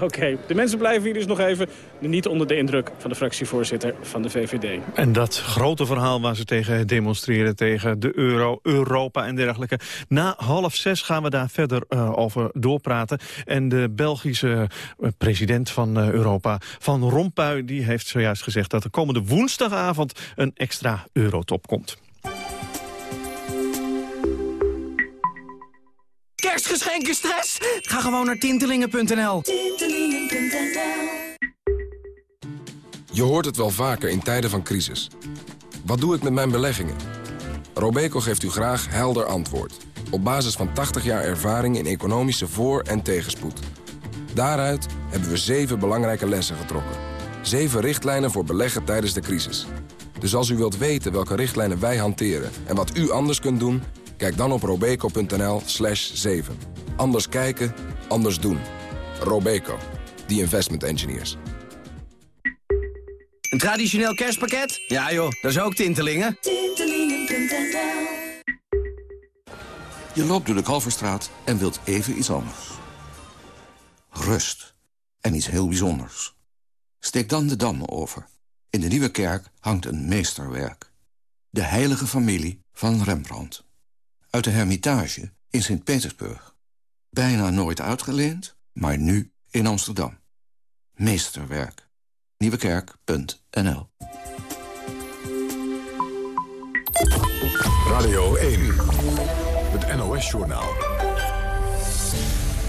Oké, de mensen blijven hier dus nog even niet onder de indruk van de fractievoorzitter van de VVD. En dat grote verhaal waar ze tegen demonstreren, tegen de euro, Europa en dergelijke. Na half zes gaan we daar verder uh, over doorpraten. En de Belgische uh, president van uh, Europa, Van Rompuy, die heeft zojuist gezegd dat er komende woensdagavond een extra eurotop komt. Kerstgeschenken stress? Ga gewoon naar tintelingen.nl. Tintelingen.nl Je hoort het wel vaker in tijden van crisis. Wat doe ik met mijn beleggingen? Robeco geeft u graag helder antwoord. Op basis van 80 jaar ervaring in economische voor- en tegenspoed. Daaruit hebben we zeven belangrijke lessen getrokken. Zeven richtlijnen voor beleggen tijdens de crisis. Dus als u wilt weten welke richtlijnen wij hanteren en wat u anders kunt doen... Kijk dan op robeco.nl slash 7. Anders kijken, anders doen. Robeco, the investment engineers. Een traditioneel kerstpakket? Ja joh, dat is ook Tintelingen. Tintelingen.nl Je loopt door de Kalverstraat en wilt even iets anders. Rust. En iets heel bijzonders. Steek dan de Dam over. In de Nieuwe Kerk hangt een meesterwerk. De heilige familie van Rembrandt uit de Hermitage in Sint-Petersburg. Bijna nooit uitgeleend, maar nu in Amsterdam. Meesterwerk. Nieuwekerk.nl Radio 1. Het NOS-journaal.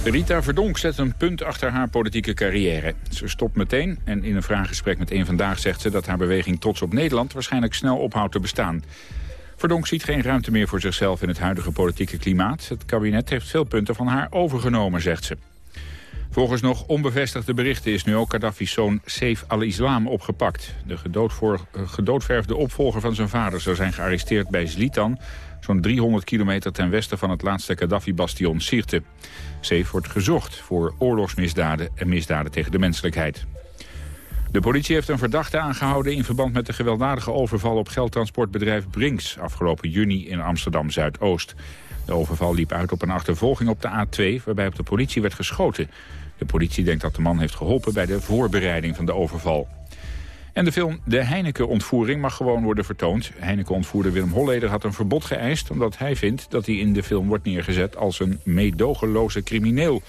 Rita Verdonk zet een punt achter haar politieke carrière. Ze stopt meteen en in een vraaggesprek met een Vandaag zegt ze... dat haar beweging Trots op Nederland waarschijnlijk snel ophoudt te bestaan. Verdonk ziet geen ruimte meer voor zichzelf in het huidige politieke klimaat. Het kabinet heeft veel punten van haar overgenomen, zegt ze. Volgens nog onbevestigde berichten is nu ook Gaddafi's zoon Saif al-Islam opgepakt. De eh, gedoodverfde opvolger van zijn vader zou zijn gearresteerd bij Zlitan... zo'n 300 kilometer ten westen van het laatste Gaddafi-bastion Sirte. Saif wordt gezocht voor oorlogsmisdaden en misdaden tegen de menselijkheid. De politie heeft een verdachte aangehouden in verband met de gewelddadige overval op geldtransportbedrijf Brinks afgelopen juni in Amsterdam Zuidoost. De overval liep uit op een achtervolging op de A2 waarbij op de politie werd geschoten. De politie denkt dat de man heeft geholpen bij de voorbereiding van de overval. En de film De Heineken-ontvoering mag gewoon worden vertoond. Heineken-ontvoerder Willem Holleder had een verbod geëist... omdat hij vindt dat hij in de film wordt neergezet als een meedogenloze crimineel.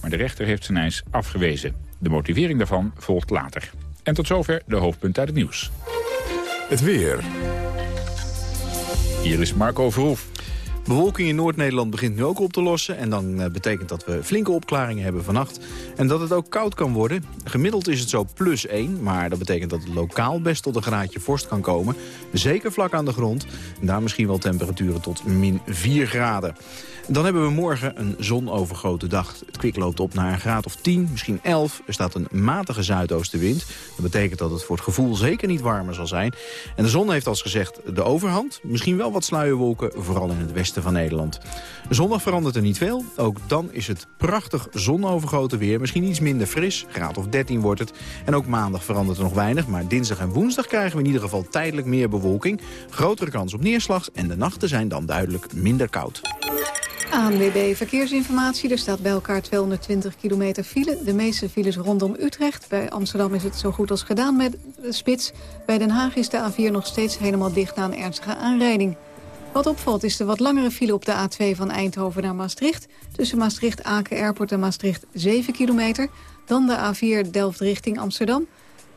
Maar de rechter heeft zijn eis afgewezen. De motivering daarvan volgt later. En tot zover de hoofdpunt uit het nieuws. Het weer. Hier is Marco Verhoef. Bewolking in Noord-Nederland begint nu ook op te lossen. En dan eh, betekent dat we flinke opklaringen hebben vannacht. En dat het ook koud kan worden. Gemiddeld is het zo plus 1. Maar dat betekent dat het lokaal best tot een graadje vorst kan komen. Zeker vlak aan de grond. En daar misschien wel temperaturen tot min 4 graden. Dan hebben we morgen een zonovergrote dag. Het kwik loopt op naar een graad of 10, misschien 11. Er staat een matige zuidoostenwind. Dat betekent dat het voor het gevoel zeker niet warmer zal zijn. En de zon heeft als gezegd de overhand. Misschien wel wat sluierwolken, vooral in het westen van Nederland. Zondag verandert er niet veel. Ook dan is het prachtig zonovergoten weer. Misschien iets minder fris, graad of 13 wordt het. En ook maandag verandert er nog weinig. Maar dinsdag en woensdag krijgen we in ieder geval tijdelijk meer bewolking. Grotere kans op neerslag en de nachten zijn dan duidelijk minder koud. ANWB Verkeersinformatie. Er staat bij elkaar 220 kilometer file. De meeste files rondom Utrecht. Bij Amsterdam is het zo goed als gedaan met de spits. Bij Den Haag is de A4 nog steeds helemaal dicht na een ernstige aanrijding. Wat opvalt is de wat langere file op de A2 van Eindhoven naar Maastricht. Tussen Maastricht-Aken Airport en Maastricht 7 kilometer. Dan de A4 Delft richting Amsterdam.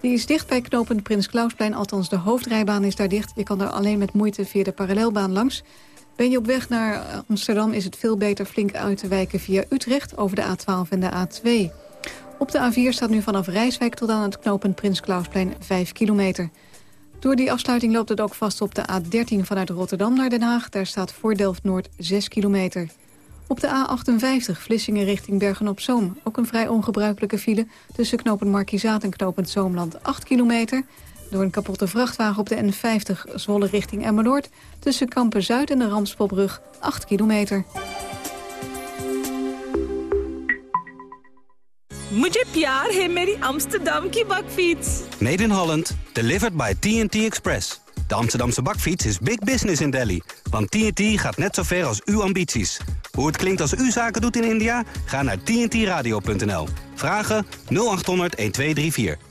Die is dicht bij knooppunt Prins Klausplein, althans de hoofdrijbaan is daar dicht. Je kan er alleen met moeite via de parallelbaan langs. Ben je op weg naar Amsterdam is het veel beter flink uit te wijken via Utrecht over de A12 en de A2. Op de A4 staat nu vanaf Rijswijk tot aan het knooppunt Prins Klausplein 5 kilometer. Door die afsluiting loopt het ook vast op de A13 vanuit Rotterdam naar Den Haag. Daar staat voor Delft-Noord 6 kilometer. Op de A58 Vlissingen richting Bergen-op-Zoom. Ook een vrij ongebruikelijke file tussen knooppunt Markizaat en knooppunt Zoomland 8 kilometer. Door een kapotte vrachtwagen op de N50 Zwolle richting Emmeloord... tussen Kampen Zuid en de Ramspolbrug 8 kilometer. Mujhe pyar hai meri Amsterdam ki bakfiets. Made in Holland, delivered by TNT Express. De Amsterdamse bakfiets is big business in Delhi. Want TNT gaat net zo ver als uw ambities. Hoe het klinkt als u zaken doet in India? Ga naar tntradio.nl. Vragen 0800 1234.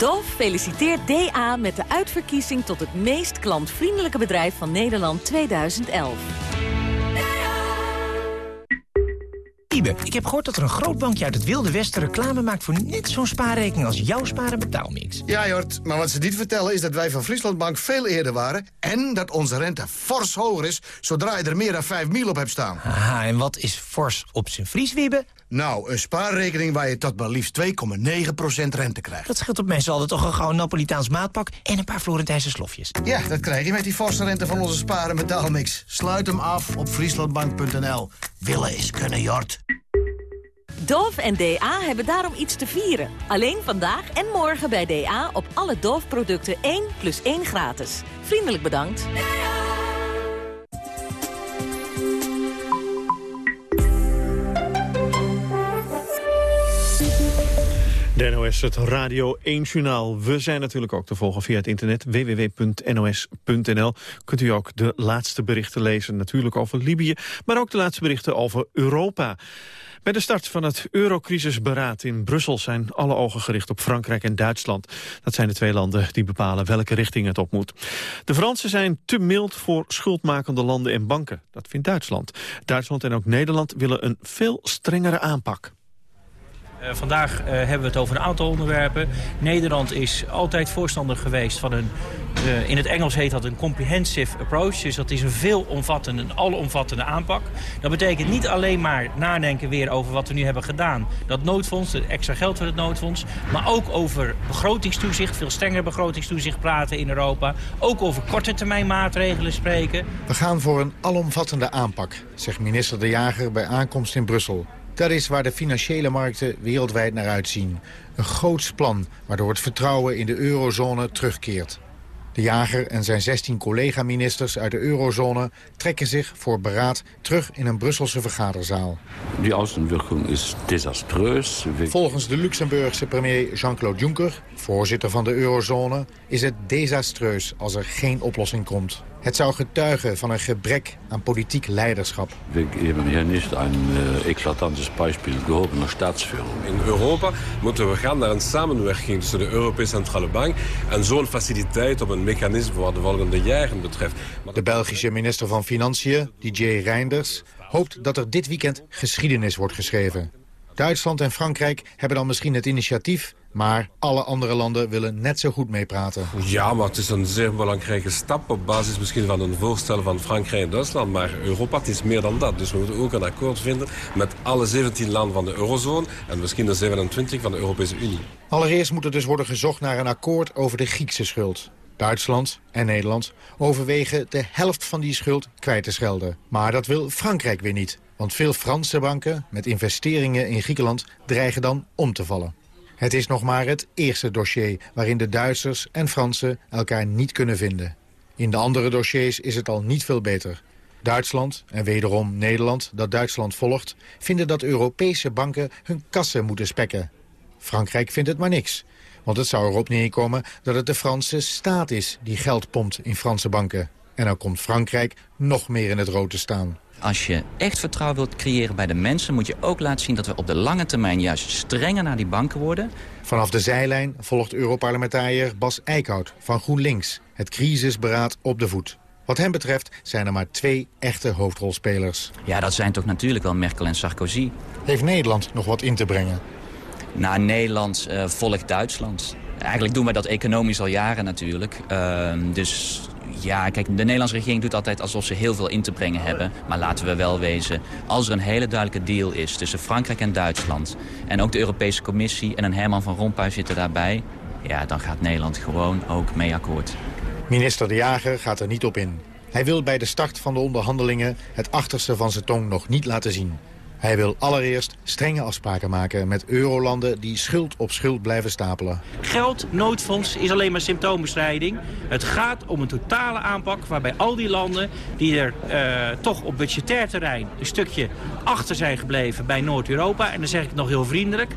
Dove feliciteert DA met de uitverkiezing tot het meest klantvriendelijke bedrijf van Nederland 2011. Ibe, ik heb gehoord dat er een groot bankje uit het Wilde Westen reclame maakt voor net zo'n spaarrekening als jouw sparen betaalmix. Ja, Jort, maar wat ze niet vertellen is dat wij van Frieslandbank veel eerder waren... en dat onze rente fors hoger is zodra je er meer dan 5 mil op hebt staan. Aha, en wat is fors op zijn Fries, Wiebe? Nou, een spaarrekening waar je tot maar liefst 2,9% rente krijgt. Dat scheelt op mensen altijd toch een gauw Napolitaans maatpak en een paar Florentijnse slofjes. Ja, dat krijg je met die forse rente van onze sparen betaalmix. Sluit hem af op frieslandbank.nl. Willen is kunnen, Jort. Dove en DA hebben daarom iets te vieren. Alleen vandaag en morgen bij DA op alle Dove-producten 1 plus 1 gratis. Vriendelijk bedankt. De NOS, het Radio 1 Journaal. We zijn natuurlijk ook te volgen via het internet www.nos.nl. Kunt u ook de laatste berichten lezen, natuurlijk over Libië... maar ook de laatste berichten over Europa. Bij de start van het eurocrisisberaad in Brussel zijn alle ogen gericht op Frankrijk en Duitsland. Dat zijn de twee landen die bepalen welke richting het op moet. De Fransen zijn te mild voor schuldmakende landen en banken. Dat vindt Duitsland. Duitsland en ook Nederland willen een veel strengere aanpak. Uh, vandaag uh, hebben we het over een aantal onderwerpen. Nederland is altijd voorstander geweest van een, uh, in het Engels heet dat een comprehensive approach. Dus dat is een veelomvattende, een alomvattende aanpak. Dat betekent niet alleen maar nadenken weer over wat we nu hebben gedaan. Dat noodfonds, het extra geld voor het noodfonds. Maar ook over begrotingstoezicht, veel strenger begrotingstoezicht praten in Europa. Ook over korte termijn maatregelen spreken. We gaan voor een alomvattende aanpak, zegt minister De Jager bij aankomst in Brussel. Dat is waar de financiële markten wereldwijd naar uitzien. Een groots plan waardoor het vertrouwen in de eurozone terugkeert. De jager en zijn 16 collega-ministers uit de eurozone trekken zich voor beraad terug in een Brusselse vergaderzaal. Die uitwerking is desastreus. Volgens de Luxemburgse premier Jean-Claude Juncker, voorzitter van de eurozone, is het desastreus als er geen oplossing komt. Het zou getuigen van een gebrek aan politiek leiderschap. We hebben hier niet een uh, eclatantes Beispiel gehobener staatsführung. In Europa moeten we gaan naar een samenwerking tussen de Europese Centrale Bank en zo'n faciliteit op een mechanisme wat de volgende jaren betreft. De Belgische minister van Financiën, DJ Reinders, hoopt dat er dit weekend geschiedenis wordt geschreven. Duitsland en Frankrijk hebben dan misschien het initiatief... maar alle andere landen willen net zo goed meepraten. Ja, maar het is een zeer belangrijke stap... op basis misschien van een voorstel van Frankrijk en Duitsland. Maar Europa het is meer dan dat. Dus we moeten ook een akkoord vinden met alle 17 landen van de eurozone... en misschien de 27 van de Europese Unie. Allereerst moet er dus worden gezocht naar een akkoord over de Griekse schuld. Duitsland en Nederland overwegen de helft van die schuld kwijt te schelden. Maar dat wil Frankrijk weer niet. Want veel Franse banken met investeringen in Griekenland dreigen dan om te vallen. Het is nog maar het eerste dossier waarin de Duitsers en Fransen elkaar niet kunnen vinden. In de andere dossiers is het al niet veel beter. Duitsland, en wederom Nederland, dat Duitsland volgt... vinden dat Europese banken hun kassen moeten spekken. Frankrijk vindt het maar niks. Want het zou erop neerkomen dat het de Franse staat is die geld pompt in Franse banken. En dan komt Frankrijk nog meer in het rood te staan. Als je echt vertrouwen wilt creëren bij de mensen... moet je ook laten zien dat we op de lange termijn juist strenger naar die banken worden. Vanaf de zijlijn volgt Europarlementariër Bas Eickhout van GroenLinks... het crisisberaad op de voet. Wat hem betreft zijn er maar twee echte hoofdrolspelers. Ja, dat zijn toch natuurlijk wel Merkel en Sarkozy. Heeft Nederland nog wat in te brengen? Nou, Nederland uh, volgt Duitsland. Eigenlijk doen wij dat economisch al jaren natuurlijk. Ehm, dus ja, kijk, de Nederlandse regering doet altijd alsof ze heel veel in te brengen hebben. Maar laten we wel wezen, als er een hele duidelijke deal is tussen Frankrijk en Duitsland... en ook de Europese Commissie en een Herman van Rompuy zitten daarbij... ja, dan gaat Nederland gewoon ook mee akkoord. Minister De Jager gaat er niet op in. Hij wil bij de start van de onderhandelingen het achterste van zijn tong nog niet laten zien. Hij wil allereerst strenge afspraken maken met eurolanden die schuld op schuld blijven stapelen. Geld, noodfonds is alleen maar symptoombestrijding. Het gaat om een totale aanpak waarbij al die landen die er uh, toch op budgetair terrein een stukje achter zijn gebleven bij Noord-Europa. En dan zeg ik het nog heel vriendelijk.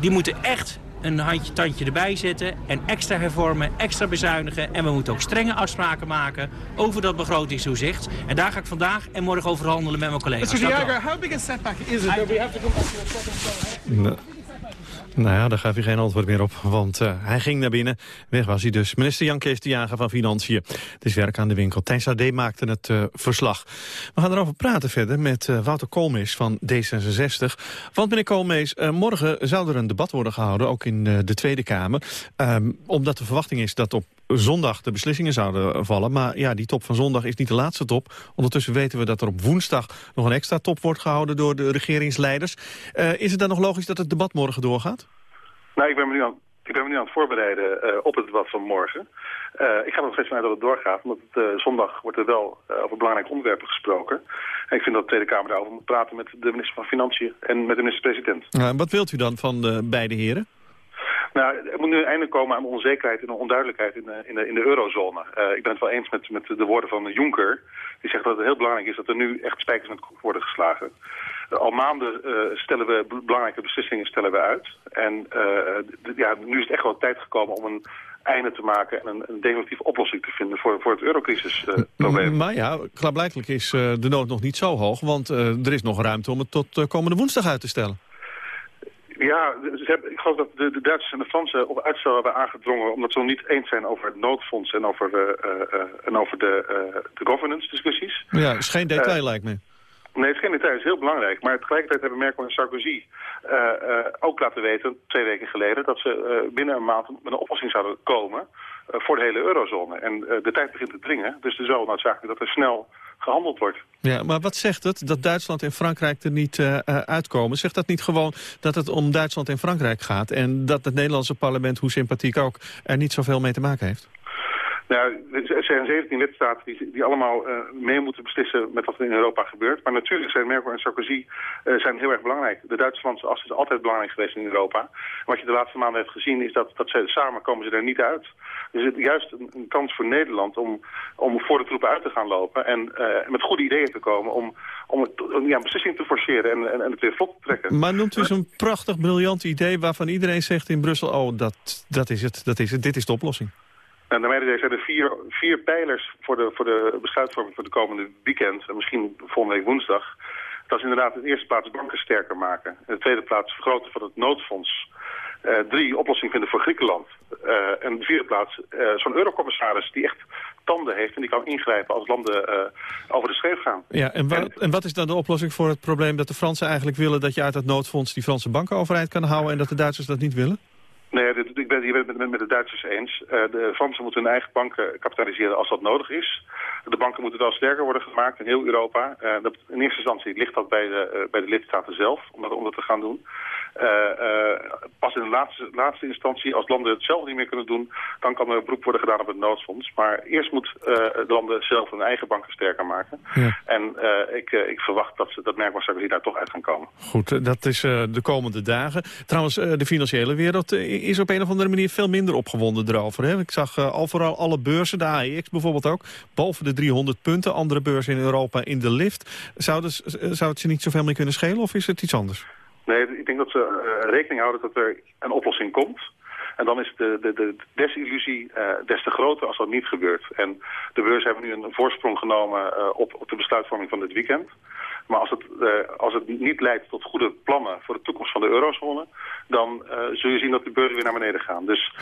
Die moeten echt een handje tandje erbij zetten en extra hervormen, extra bezuinigen. En we moeten ook strenge afspraken maken over dat begrotingstoezicht. En daar ga ik vandaag en morgen over handelen met mijn collega's. Mr. Diago, how big a setback is it that we have to go back to the second floor? Nou ja, daar gaf hij geen antwoord meer op, want uh, hij ging naar binnen. Weg was hij dus. Minister Jan Kees de Jager van Financiën. Het is werk aan de winkel. Tijn Sade maakte het uh, verslag. We gaan erover praten verder met uh, Wouter Koolmees van D66. Want meneer Koolmees, morgen zou er een debat worden gehouden, ook in de Tweede Kamer. Um, omdat de verwachting is dat op zondag de beslissingen zouden vallen. Maar ja, die top van zondag is niet de laatste top. Ondertussen weten we dat er op woensdag nog een extra top wordt gehouden door de regeringsleiders. Uh, is het dan nog logisch dat het debat morgen doorgaat? Nou, ik ben me nu aan, ik ben me nu aan het voorbereiden uh, op het debat van morgen. Uh, ik ga er nog steeds vanuit dat het doorgaat, omdat het, zondag wordt er wel over belangrijke onderwerpen gesproken. En ik vind dat de Tweede Kamer daarover moet praten met de minister van Financiën en met de minister-president. wat wilt u dan van de beide heren? Nou, er moet nu een einde komen aan de onzekerheid en de onduidelijkheid in de, in de, in de eurozone. Uh, ik ben het wel eens met, met de woorden van Juncker. Die zegt dat het heel belangrijk is dat er nu echt spijkers met kop worden geslagen. Uh, al maanden uh, stellen we belangrijke beslissingen stellen we uit. En ja, nu is het echt wel tijd gekomen om een einde te maken en een, een definitieve oplossing te vinden voor, voor het eurocrisisprobleem. maar ja, klaarblijkelijk is de nood nog niet zo hoog, want er is nog ruimte om het tot komende woensdag uit te stellen. Ja, ze hebben, ik geloof dat de, de Duitsers en de Fransen op uitstel hebben aangedrongen... omdat ze nog niet eens zijn over het noodfonds en over, uh, uh, en over de, uh, de governance discussies. Ja, is geen detail lijkt me. Nee, het is geen detail, het is heel belangrijk. Maar tegelijkertijd hebben Merkel en Sarkozy ook laten weten, twee weken geleden... dat ze binnen een maand met een oplossing zouden komen voor de hele eurozone. En de tijd begint te dringen, dus het is wel noodzakelijk dat er snel gehandeld wordt. Ja, maar wat zegt het dat Duitsland en Frankrijk er niet uh, uitkomen? Zegt dat niet gewoon dat het om Duitsland en Frankrijk gaat... en dat het Nederlandse parlement, hoe sympathiek ook, er niet zoveel mee te maken heeft? Nou, er zijn 17 lidstaten die, die allemaal uh, mee moeten beslissen met wat er in Europa gebeurt. Maar natuurlijk zijn Merkel en Sarkozy uh, zijn heel erg belangrijk. De Duitslandse as is altijd belangrijk geweest in Europa. wat je de laatste maanden hebt gezien is dat, dat ze samen komen ze er niet uit. Dus het is juist een, een, kans voor Nederland om, om voor de troepen uit te gaan lopen. En uh, met goede ideeën te komen om, om, het, om ja, een beslissing te forceren en, en, en het weer vlot te trekken. Maar noemt u zo'n prachtig, briljant idee waarvan iedereen zegt in Brussel... oh, dat, dat is het, dat is het, dit is de oplossing. En naar mijn zijn er vier, vier pijlers voor de, voor de besluitvorming voor de komende weekend. En misschien volgende week woensdag. Dat is inderdaad in de eerste plaats banken sterker maken. In de tweede plaats vergroten van het noodfonds. Uh, drie, oplossing vinden voor Griekenland. Uh, en in de vierde plaats, uh, zo'n eurocommissaris die echt tanden heeft... en die kan ingrijpen als landen over de scheef gaan. Ja, en, wa en, en, wat is dan de oplossing voor het probleem dat de Fransen eigenlijk willen... dat je uit dat noodfonds die Franse banken overeind kan houden... en dat de Duitsers dat niet willen? Nee, ik ben het hier met, met, met de Duitsers eens. Uh, de Fransen moeten hun eigen banken kapitaliseren als dat nodig is. De banken moeten wel sterker worden gemaakt in heel Europa. Uh, dat, in eerste instantie ligt dat bij de, uh, bij de lidstaten zelf, om dat, om dat te gaan doen. pas in de laatste, laatste instantie, als landen het zelf niet meer kunnen doen... dan kan er beroep worden gedaan op het noodfonds. Maar eerst moet de landen zelf hun eigen banken sterker maken. Ja. En ik, ik verwacht dat, ze, dat Merkel daar toch uit gaan komen. Goed, dat is de komende dagen. Trouwens, de financiële wereld is op een of andere manier veel minder opgewonden erover. Hè? Ik zag uh, al vooral alle beursen, de AEX bijvoorbeeld ook, boven de 300 punten. Andere beurzen in Europa in de lift. Zou, dus, zou het ze niet zoveel meer kunnen schelen of is het iets anders? Nee, ik denk dat ze uh, rekening houden dat er een oplossing komt. En dan is de, de, de desillusie uh, des te groter als dat niet gebeurt. En de beurs hebben nu een voorsprong genomen uh, op, op de besluitvorming van dit weekend. Maar als het, uh, als het niet leidt tot goede plannen voor de toekomst van de eurozone... dan zul je zien dat de beurzen weer naar beneden gaan. Dus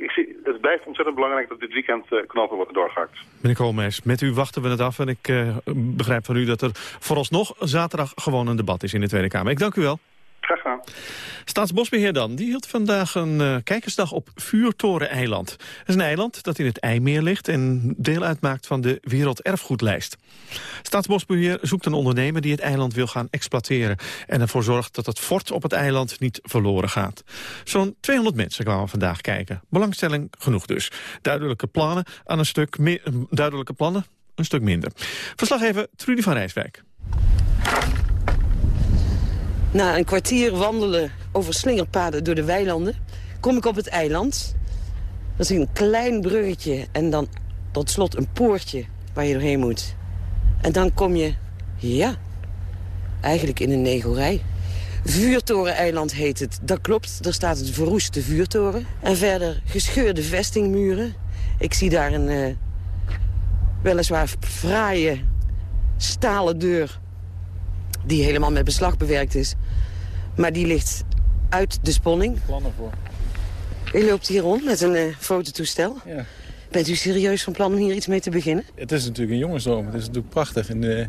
ik zie, het blijft ontzettend belangrijk dat dit weekend knopen worden doorgehakt. Meneer Koolmees, met u wachten we het af. En ik begrijp van u dat er vooralsnog zaterdag gewoon een debat is in de Tweede Kamer. Ik dank u wel. Staatsbosbeheer dan, die hield vandaag een uh, kijkersdag op Vuurtoren-eiland. Dat is een eiland dat in het IJmeer ligt en deel uitmaakt van de Werelderfgoedlijst. Staatsbosbeheer zoekt een ondernemer die het eiland wil gaan exploiteren... en ervoor zorgt dat het fort op het eiland niet verloren gaat. Zo'n 200 mensen kwamen vandaag kijken. Belangstelling genoeg dus. Duidelijke plannen aan een stuk meer, duidelijke plannen een stuk minder. Verslaggever Trudy van Rijswijk. Na een kwartier wandelen over slingerpaden door de weilanden... kom ik op het eiland. Dat is een klein bruggetje en dan tot slot een poortje waar je doorheen moet. En dan kom je, ja, eigenlijk in een negelrij. Vuurtoren-eiland heet het. Dat klopt, daar staat een verroeste vuurtoren. En verder gescheurde vestingmuren. Ik zie daar een uh, weliswaar fraaie stalen deur... die helemaal met beslag bewerkt is. Maar die ligt uit de sponning. Plannen voor. U loopt hier rond met een uh, fototoestel. Ja. Bent u serieus van plan om hier iets mee te beginnen? Het is natuurlijk een jongensdroom. Het is natuurlijk prachtig. In de,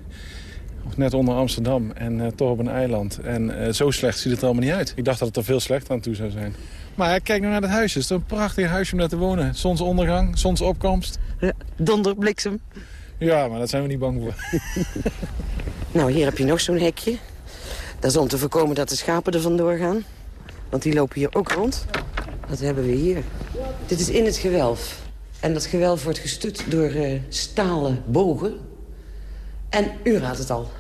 net onder Amsterdam en uh, toch op een eiland. En uh, zo slecht ziet het er allemaal niet uit. Ik dacht dat het er veel slechter aan toe zou zijn. Maar kijk nou naar het huisje. Het is een prachtig huisje om daar te wonen. Zonsondergang, zonsopkomst. Ja, donder, bliksem. Ja, maar daar zijn we niet bang voor. *laughs* nou, hier heb je nog zo'n hekje. Dat is om te voorkomen dat de schapen er vandoor gaan. Want die lopen hier ook rond. Wat hebben we hier? Dit is in het gewelf. En dat gewelf wordt gestut door uh, stalen bogen. En u raadt het al.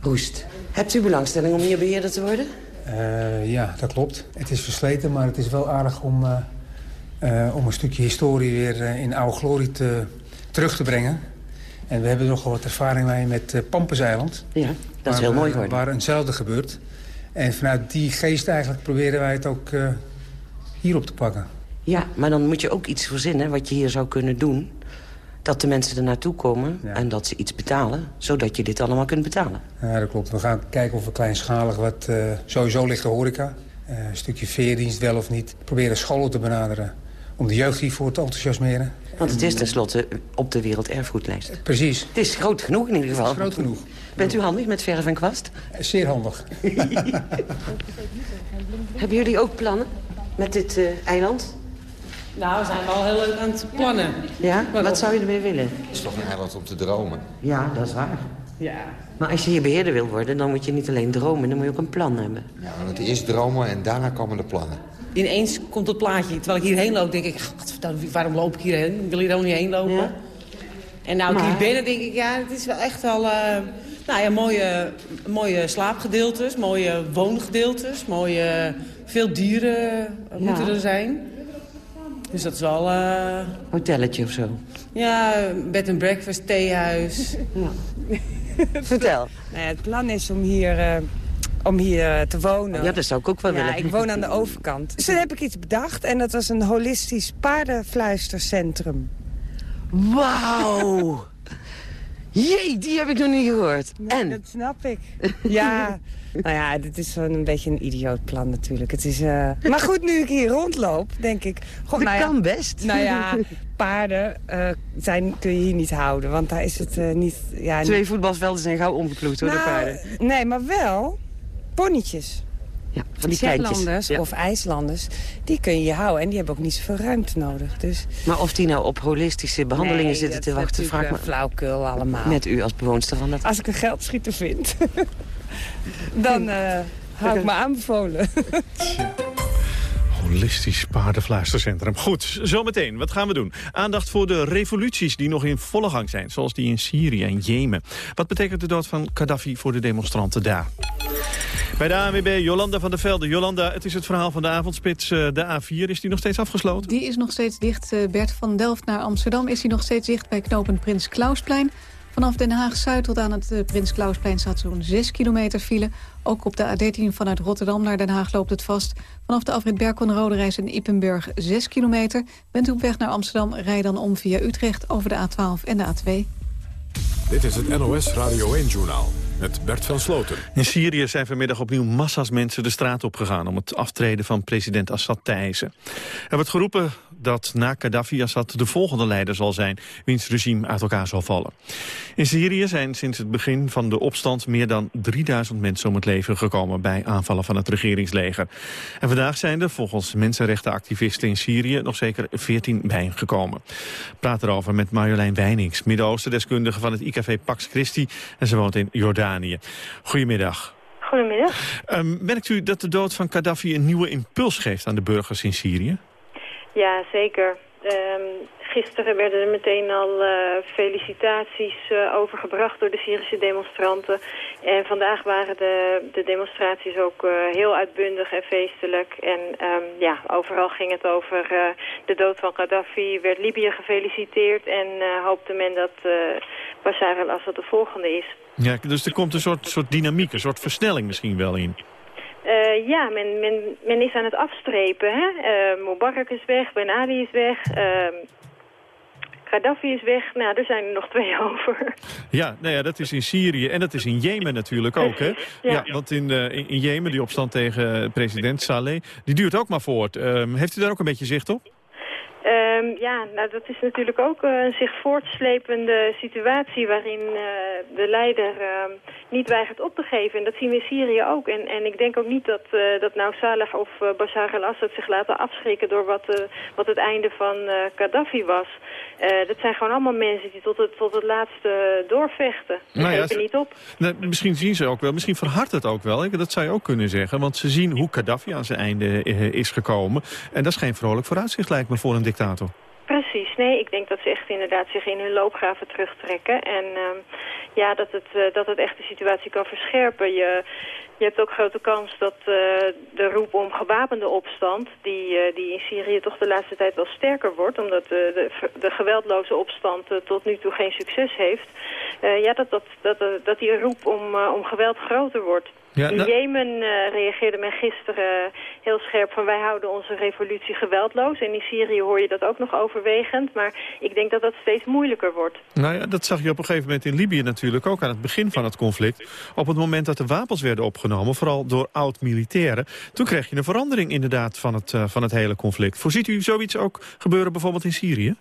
Roest. Hebt u belangstelling om hier beheerder te worden? Uh, ja, dat klopt. Het is versleten, maar het is wel aardig om, uh, om een stukje historie weer in oude glorie te, terug te brengen. En we hebben nogal wat ervaring mee met Pampenseiland. Ja, dat is heel mooi geworden. Waar eenzelfde gebeurt. En vanuit die geest eigenlijk proberen wij het ook hierop te pakken. Ja, maar dan moet je ook iets verzinnen wat je hier zou kunnen doen. Dat de mensen er naartoe komen ja. en dat ze iets betalen... zodat je dit allemaal kunt betalen. Ja, dat klopt. We gaan kijken of we kleinschalig wat... Uh, sowieso ligt de horeca. Uh, een stukje veerdienst wel of niet. Proberen scholen te benaderen om de jeugd hiervoor te enthousiasmeren. Want het is tenslotte op de werelderfgoedlijst. Precies. Het is groot genoeg in ieder geval. Het is groot genoeg. Bent u handig met verf en kwast? Zeer handig. *laughs* Hebben jullie ook plannen met dit uh, eiland? Nou, we zijn wel heel leuk aan het plannen. Ja? Maar wat zou je ermee willen? Het is toch een eiland om te dromen? Ja, dat is waar. Ja. Maar als je hier beheerder wil worden, dan moet je niet alleen dromen, dan moet je ook een plan hebben. Ja, want eerst dromen en daarna komen de plannen. Ineens komt het plaatje. Terwijl ik hierheen loop, denk ik, waarom loop ik hierheen? Ik wil hier helemaal niet heen lopen. Ja. En nou ik hier binnen denk ik, ja, het is wel echt wel... Uh, nou ja, mooie, mooie slaapgedeeltes, mooie woongedeeltes, mooie... Veel dieren moeten er zijn. Dus dat is wel... Uh... Hotelletje of zo? Ja, bed and breakfast, theehuis. Ja. *laughs* Vertel. Nou ja, het plan is om hier, uh, om hier te wonen. Ja, dat zou ik ook wel ja, willen. ik woon aan de overkant. Dus toen heb ik iets bedacht en dat was een holistisch paardenfluistercentrum. Wauw! *laughs* Jee, die heb ik nog niet gehoord. Nee, en? Dat snap ik. *laughs* Ja, nou ja, dit is wel een beetje een idioot plan natuurlijk. Het is, uh... Maar goed, nu ik hier rondloop, denk ik... God, dat nou ja, kan best. Nou ja, *laughs* paarden uh, zijn, kun je hier niet houden, want daar is het uh, niet... Ja, Twee voetbalvelden zijn gauw omgeploegd door nou, de paarden. Nee, maar wel ponnetjes. Ja, van die Shetlanders ja. of IJslanders, die kun je houden. En die hebben ook niet zoveel ruimte nodig. Dus... Maar of die nou op holistische behandelingen nee, zitten te wachten, vraag me... flauwkul allemaal. Met u als bewoonster van dat... Als ik een geldschieter vind, *laughs* dan uh, *laughs* hou ik me aanbevolen. Holistisch paardenfluistercentrum. Goed, zometeen. Wat gaan we doen? Aandacht voor de revoluties die nog in volle gang zijn. Zoals die in Syrië en Jemen. Wat betekent de dood van Gaddafi voor de demonstranten daar? Bij de ANWB Jolanda van der Velde. Jolanda, het is het verhaal van de avondspits. De A4, is die nog steeds afgesloten? Die is nog steeds dicht. Bert van Delft naar Amsterdam is die nog steeds dicht bij knooppunt Prins Klausplein. Vanaf Den Haag-Zuid tot aan het uh, Prins Klausplein staat zo'n 6 kilometer file. Ook op de A13 vanuit Rotterdam naar Den Haag loopt het vast. Vanaf de afrit Berkon-Rode Reis in Ippenburg 6 kilometer. Bent u op weg naar Amsterdam, rij dan om via Utrecht over de A12 en de A2. Dit is het NOS Radio 1-journaal met Bert van Sloten. In Syrië zijn vanmiddag opnieuw massa's mensen de straat op gegaan... om het aftreden van president Assad te eisen. Er wordt geroepen dat na Gaddafi Assad de volgende leider zal zijn... wiens regime uit elkaar zal vallen. In Syrië zijn sinds het begin van de opstand... meer dan 3000 mensen om het leven gekomen... bij aanvallen van het regeringsleger. En vandaag zijn er volgens mensenrechtenactivisten in Syrië... nog zeker 14 bijgekomen. Ik praat erover met Marjolein Weinings, Midden-Oosten-deskundige van het IKV Pax Christi... en ze woont in Jordanië. Goedemiddag. Goedemiddag. Um, merkt u dat de dood van Gaddafi een nieuwe impuls geeft aan de burgers in Syrië? Ja, zeker. Um, gisteren werden er meteen al uh, felicitaties uh, overgebracht door de Syrische demonstranten. En vandaag waren de, de demonstraties ook uh, heel uitbundig en feestelijk. En um, ja, overal ging het over de dood van Gaddafi. Werd Libië gefeliciteerd en hoopte men dat Bashar al-Assad de volgende is. Ja, dus er komt een soort, soort dynamiek, een soort versnelling misschien wel in. Uh, ja, men, men, men is aan het afstrepen. Hè? Uh, Mubarak is weg, Ben Ali is weg, uh, Gaddafi is weg. Nou, er zijn er nog twee *laughs* over. Ja, nou ja, dat is in Syrië en dat is in Jemen natuurlijk ook. Hè? Ja. ja want in, in, in, Jemen, die opstand tegen president Saleh, die duurt ook maar voort. Ehm, heeft u daar ook een beetje zicht op? Um, ja, nou dat is natuurlijk ook een zich voortslepende situatie waarin uh, de leider uh, niet weigert op te geven. En dat zien we in Syrië ook. En, en ik denk ook niet dat, uh, dat nou Saleh of Bashar al-Assad zich laten afschrikken door wat, wat het einde van Gaddafi was. Dat zijn gewoon allemaal mensen die tot het, tot het laatste doorvechten. Die nou ja, niet op. Nou, misschien zien ze ook wel, misschien verhardt het ook wel. Dat zou je ook kunnen zeggen. Want ze zien hoe Gaddafi aan zijn einde is gekomen. En dat is geen vrolijk vooruitzicht lijkt me voor een dictator. Precies, nee, ik denk dat ze echt inderdaad zich in hun loopgraven terugtrekken. En uh, ja, dat het, uh, dat het echt de situatie kan verscherpen. Je, je hebt ook grote kans dat uh, de roep om gewapende opstand... Die, die in Syrië toch de laatste tijd wel sterker wordt... omdat de, de geweldloze opstand tot nu toe geen succes heeft... ja, dat, dat, dat, dat die roep om, om geweld groter wordt. Ja, In nou- Jemen uh, reageerde men gisteren heel scherp van wij houden onze revolutie geweldloos. En in Syrië hoor je dat ook nog Maar ik denk dat dat steeds moeilijker wordt. Nou ja, dat zag je op een gegeven moment in Libië natuurlijk ook aan het begin van het conflict. Op het moment dat de wapens werden opgenomen, vooral door oud-militairen. Toen kreeg je een verandering inderdaad van het, uh, van het hele conflict. Voorziet u zoiets ook gebeuren bijvoorbeeld in Syrië?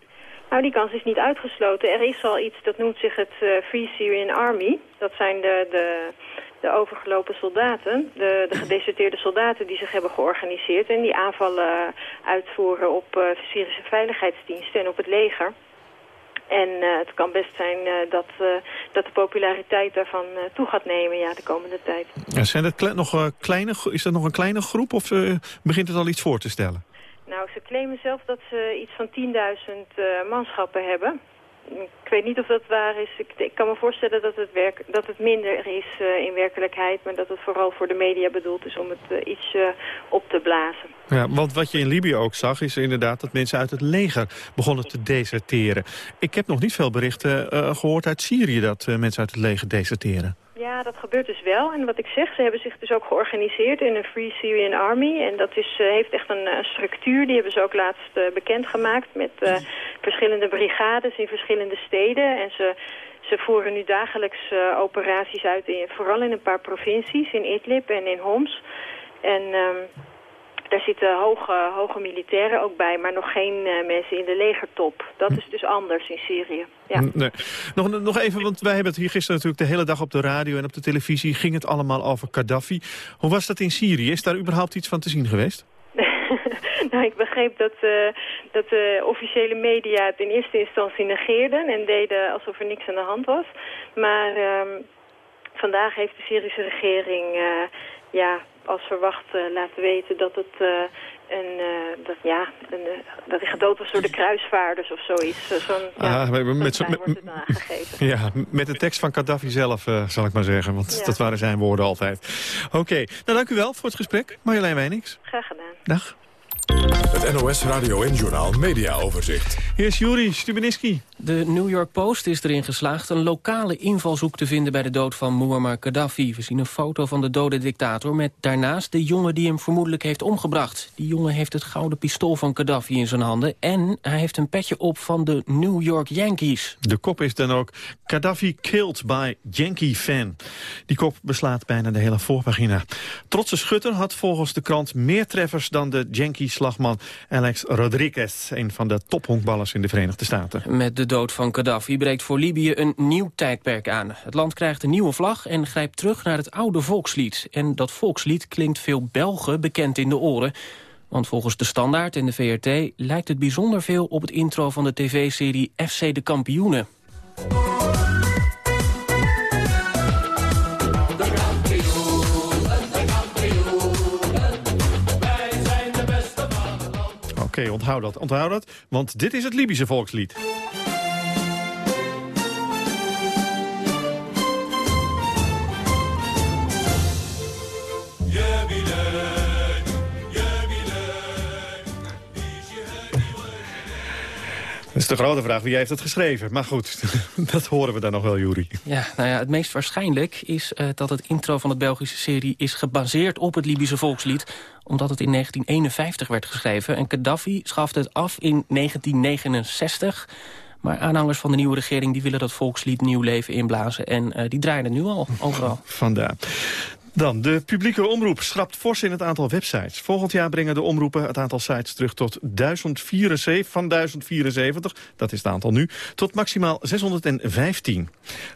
Nou, die kans is niet uitgesloten. Er is al iets, dat noemt zich het uh, Free Syrian Army. Dat zijn de, de de overgelopen soldaten, de, de gedeserteerde soldaten die zich hebben georganiseerd... en die aanvallen uitvoeren op uh, Syrische veiligheidsdiensten en op het leger. En uh, het kan best zijn uh, dat, dat de populariteit daarvan toe gaat nemen ja, de komende tijd. Ja, zijn het nog, kleine, is dat nog een kleine groep of begint het al iets voor te stellen? Nou, ze claimen zelf dat ze iets van 10.000 manschappen hebben ik weet niet of dat waar is. Ik, kan me voorstellen dat het, werk, dat het minder is uh, in werkelijkheid... maar dat het vooral voor de media bedoeld is om het uh, iets uh, op te blazen. Ja, want wat je in Libië ook zag is inderdaad dat mensen uit het leger begonnen te deserteren. Ik heb nog niet veel berichten gehoord uit Syrië dat mensen uit het leger deserteren. Ja, dat gebeurt dus wel. En wat ik zeg, ze hebben zich dus ook georganiseerd in een Free Syrian Army. En dat is, uh, heeft echt een, structuur. Die hebben ze ook laatst uh, bekendgemaakt met uh, verschillende brigades in verschillende steden. En ze, ze voeren nu dagelijks operaties uit, in, vooral in een paar provincies. In Idlib en in Homs. En... Um, daar zitten hoge, hoge militairen ook bij, maar nog geen uh, mensen in de legertop. Dat is dus anders in Syrië. Ja. Nee. Nog, nog even, want wij hebben het hier gisteren natuurlijk de hele dag op de radio en op de televisie. Ging het allemaal over Gaddafi. Hoe was dat in Syrië? Is daar überhaupt iets van te zien geweest? *laughs* nou, ik begreep dat, uh, dat de officiële media het in eerste instantie negeerden en deden alsof er niks aan de hand was. Maar uh, vandaag heeft de Syrische regering uh, ja, als verwacht uh, laten weten dat het uh, een, uh, dat, ja, een, dat hij gedood was door de kruisvaarders of zoiets. Zo'n ja, ah, met, zo, met, *laughs* ja, met de tekst van Gaddafi zelf, zal ik maar zeggen. Want ja. dat waren zijn woorden altijd. Oké, okay. nou dank u wel voor het gesprek. Marjolein Weinings. Graag gedaan. Dag. Het NOS Radio en Journal Media Overzicht. Hier is Juri Stubeniski. De New York Post is erin geslaagd een lokale invalshoek te vinden bij de dood van Muammar Gaddafi. We zien een foto van de dode dictator met daarnaast de jongen die hem vermoedelijk heeft omgebracht. Die jongen heeft het gouden pistool van Gaddafi in zijn handen en hij heeft een petje op van de New York Yankees. De kop is dan ook Gaddafi killed by Yankee fan. Die kop beslaat bijna de hele voorpagina. Trotse schutter had volgens de krant meer treffers dan de Yankee-slagman Alex Rodriguez, een van de tophonkballers in de Verenigde Staten. Met de dood van Gaddafi breekt voor Libië een nieuw tijdperk aan. Het land krijgt een nieuwe vlag en grijpt terug naar het oude volkslied. En dat volkslied klinkt veel Belgen bekend in de oren. Want volgens de Standaard en de VRT lijkt het bijzonder veel op het intro van de tv-serie FC de Kampioenen. Onthoud dat, onthoud dat, want dit is het Libische volkslied. De grote vraag, wie heeft het geschreven? Maar goed, *laughs* dat horen we dan nog wel, Juri. Ja, nou ja, het meest waarschijnlijk is uh, dat het intro van het Belgische serie... is gebaseerd op het Libische volkslied, omdat het in 1951 werd geschreven. En Gaddafi schafte het af in 1969... Maar aanhangers van de nieuwe regering die willen dat volkslied nieuw leven inblazen. En uh, die draaien het nu al, overal. Vandaar. Dan, de publieke omroep schrapt fors in het aantal websites. Volgend jaar brengen de omroepen het aantal sites terug tot 1074, van 1074, dat is het aantal nu, tot maximaal 615.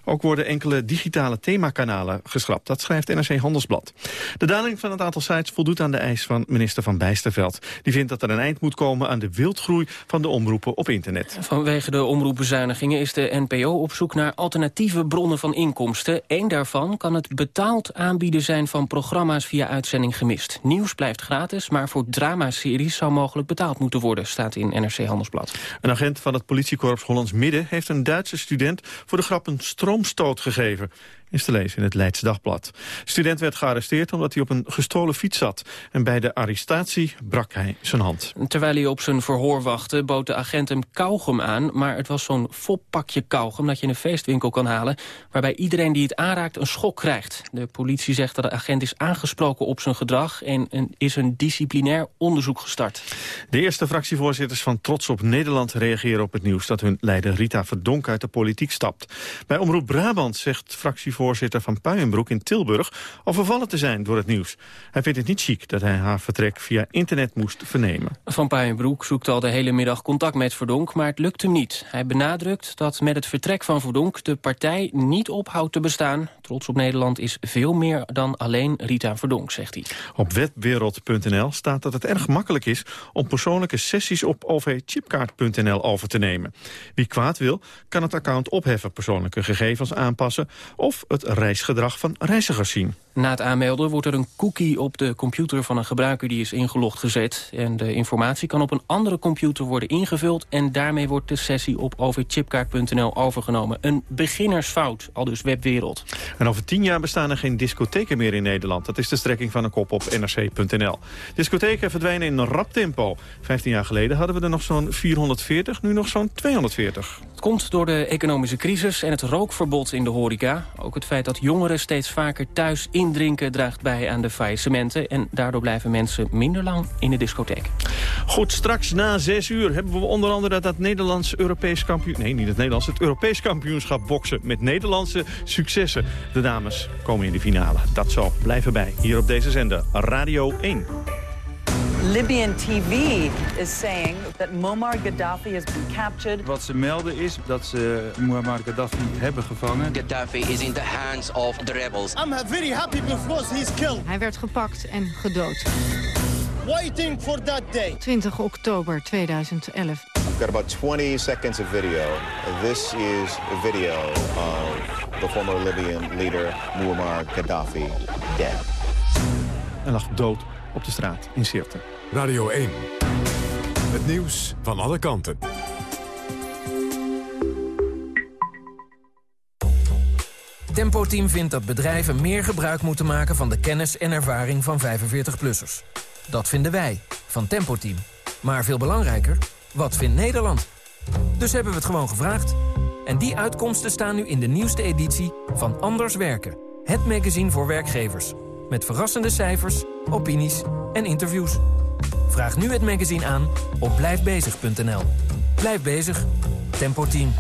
Ook worden enkele digitale themakanalen geschrapt, dat schrijft NRC Handelsblad. De daling van het aantal sites voldoet aan de eis van minister Van Bijsterveld. Die vindt dat er een eind moet komen aan de wildgroei van de omroepen op internet. Vanwege de omroepbezuinigingen is de NPO op zoek naar alternatieve bronnen van inkomsten. Eén daarvan kan het betaald aanbieden zijn van programma's via uitzending gemist. Nieuws blijft gratis, maar voor dramaseries zou mogelijk betaald moeten worden, staat in NRC Handelsblad. Een agent van het politiekorps Hollands Midden heeft een Duitse student voor de grap een stroomstoot gegeven is te lezen in het Leids Dagblad. De student werd gearresteerd omdat hij op een gestolen fiets zat. En bij de arrestatie brak hij zijn hand. Terwijl hij op zijn verhoor wachtte, bood de agent hem kauwgom aan. Maar het was zo'n foppakje kauwgom dat je in een feestwinkel kan halen... waarbij iedereen die het aanraakt een schok krijgt. De politie zegt dat de agent is aangesproken op zijn gedrag... en is een disciplinair onderzoek gestart. De eerste fractievoorzitters van Trots op Nederland reageren op het nieuws... dat hun leider Rita Verdonk uit de politiek stapt. Bij Omroep Brabant zegt fractievoorzitter voorzitter van Puienbroek in Tilburg... al vervallen te zijn door het nieuws. Hij vindt het niet chic dat hij haar vertrek via internet moest vernemen. Van Puienbroek zoekt al de hele middag contact met Verdonk, maar het lukt hem niet. Hij benadrukt dat met het vertrek van Verdonk de partij niet ophoudt te bestaan. Trots op Nederland is veel meer dan alleen Rita Verdonk, zegt hij. Op webwereld.nl staat dat het erg makkelijk is... om persoonlijke sessies op ovchipkaart.nl over te nemen. Wie kwaad wil, kan het account opheffen, persoonlijke gegevens aanpassen... of het reisgedrag van reizigers zien. Na het aanmelden wordt er een cookie op de computer van een gebruiker die is ingelogd gezet. En de informatie kan op een andere computer worden ingevuld... en daarmee wordt de sessie op overchipkaart.nl overgenomen. Een beginnersfout, al dus webwereld. En over tien jaar bestaan er geen discotheken meer in Nederland. Dat is de strekking van een kop op nrc.nl. Discotheken verdwijnen in een rap tempo. Vijftien jaar geleden hadden we er nog zo'n 440, nu nog zo'n 240. Het komt door de economische crisis en het rookverbod in de horeca. Ook het feit dat jongeren steeds vaker thuis indrinken draagt bij aan de faillissementen. En daardoor blijven mensen minder lang in de discotheek. Goed, straks na zes uur hebben we onder andere dat Nederlands Europees kampioen... Nee, niet het Nederlands, het Europees kampioenschap boksen met Nederlandse successen. De dames komen in de finale. Dat zo. Blijven bij, hier op deze zender, Radio 1. Libyan TV is saying that Muammar Gaddafi has been captured. Wat ze melden is dat ze Muammar Gaddafi hebben gevangen. Gaddafi is in the hands of the rebels. I'm very happy because he's killed. Hij werd gepakt en gedood. Waiting for that day. 20 oktober 2011. I've got about 20 seconds of video. This is a video of the former Libyan leader Muammar Gaddafi dead. En lag dood op de straat in Sirte. Radio 1. Het nieuws van alle kanten. Tempo Team vindt dat bedrijven meer gebruik moeten maken van de kennis en ervaring van 45-plussers. Dat vinden wij. van Tempo Team. Maar veel belangrijker, wat vindt Nederland? Dus hebben we het gewoon gevraagd. En die uitkomsten staan nu in de nieuwste editie van Anders Werken. Het magazine voor werkgevers. Met verrassende cijfers, opinies en interviews. Vraag nu het magazine aan op blijfbezig.nl. Blijf bezig. Tempo Team.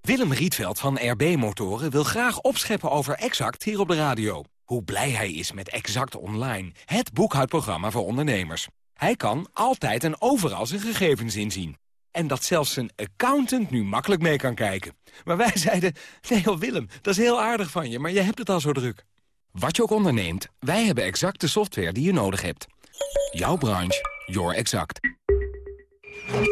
Willem Rietveld van RB Motoren wil graag opscheppen over Exact hier op de radio. Hoe blij hij is met Exact Online, het boekhoudprogramma voor ondernemers. Hij kan altijd en overal zijn gegevens inzien. En dat zelfs zijn accountant nu makkelijk mee kan kijken. Maar wij zeiden, nee joh Willem, dat is heel aardig van je, maar je hebt het al zo druk. Wat je ook onderneemt, wij hebben exact de software die je nodig hebt. Jouw branche, your exact.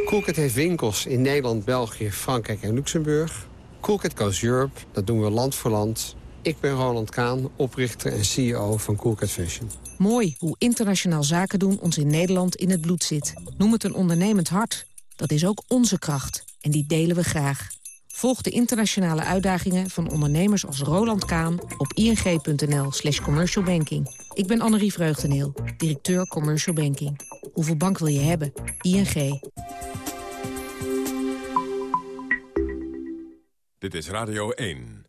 Coolcat heeft winkels in Nederland, België, Frankrijk en Luxemburg. Coolcat Goes Europe, dat doen we land voor land. Ik ben Roland Kaan, oprichter en CEO van Coolcat Fashion. Mooi hoe internationaal zaken doen ons in Nederland in het bloed zit. Noem het een ondernemend hart. Dat is ook onze kracht. En die delen we graag. Volg de internationale uitdagingen van ondernemers als Roland Kaan op ing.nl slash commercialbanking. Ik ben Annerie Vreugdeneel, directeur Commercial Banking. Hoeveel bank wil je hebben? ING. Dit is Radio 1.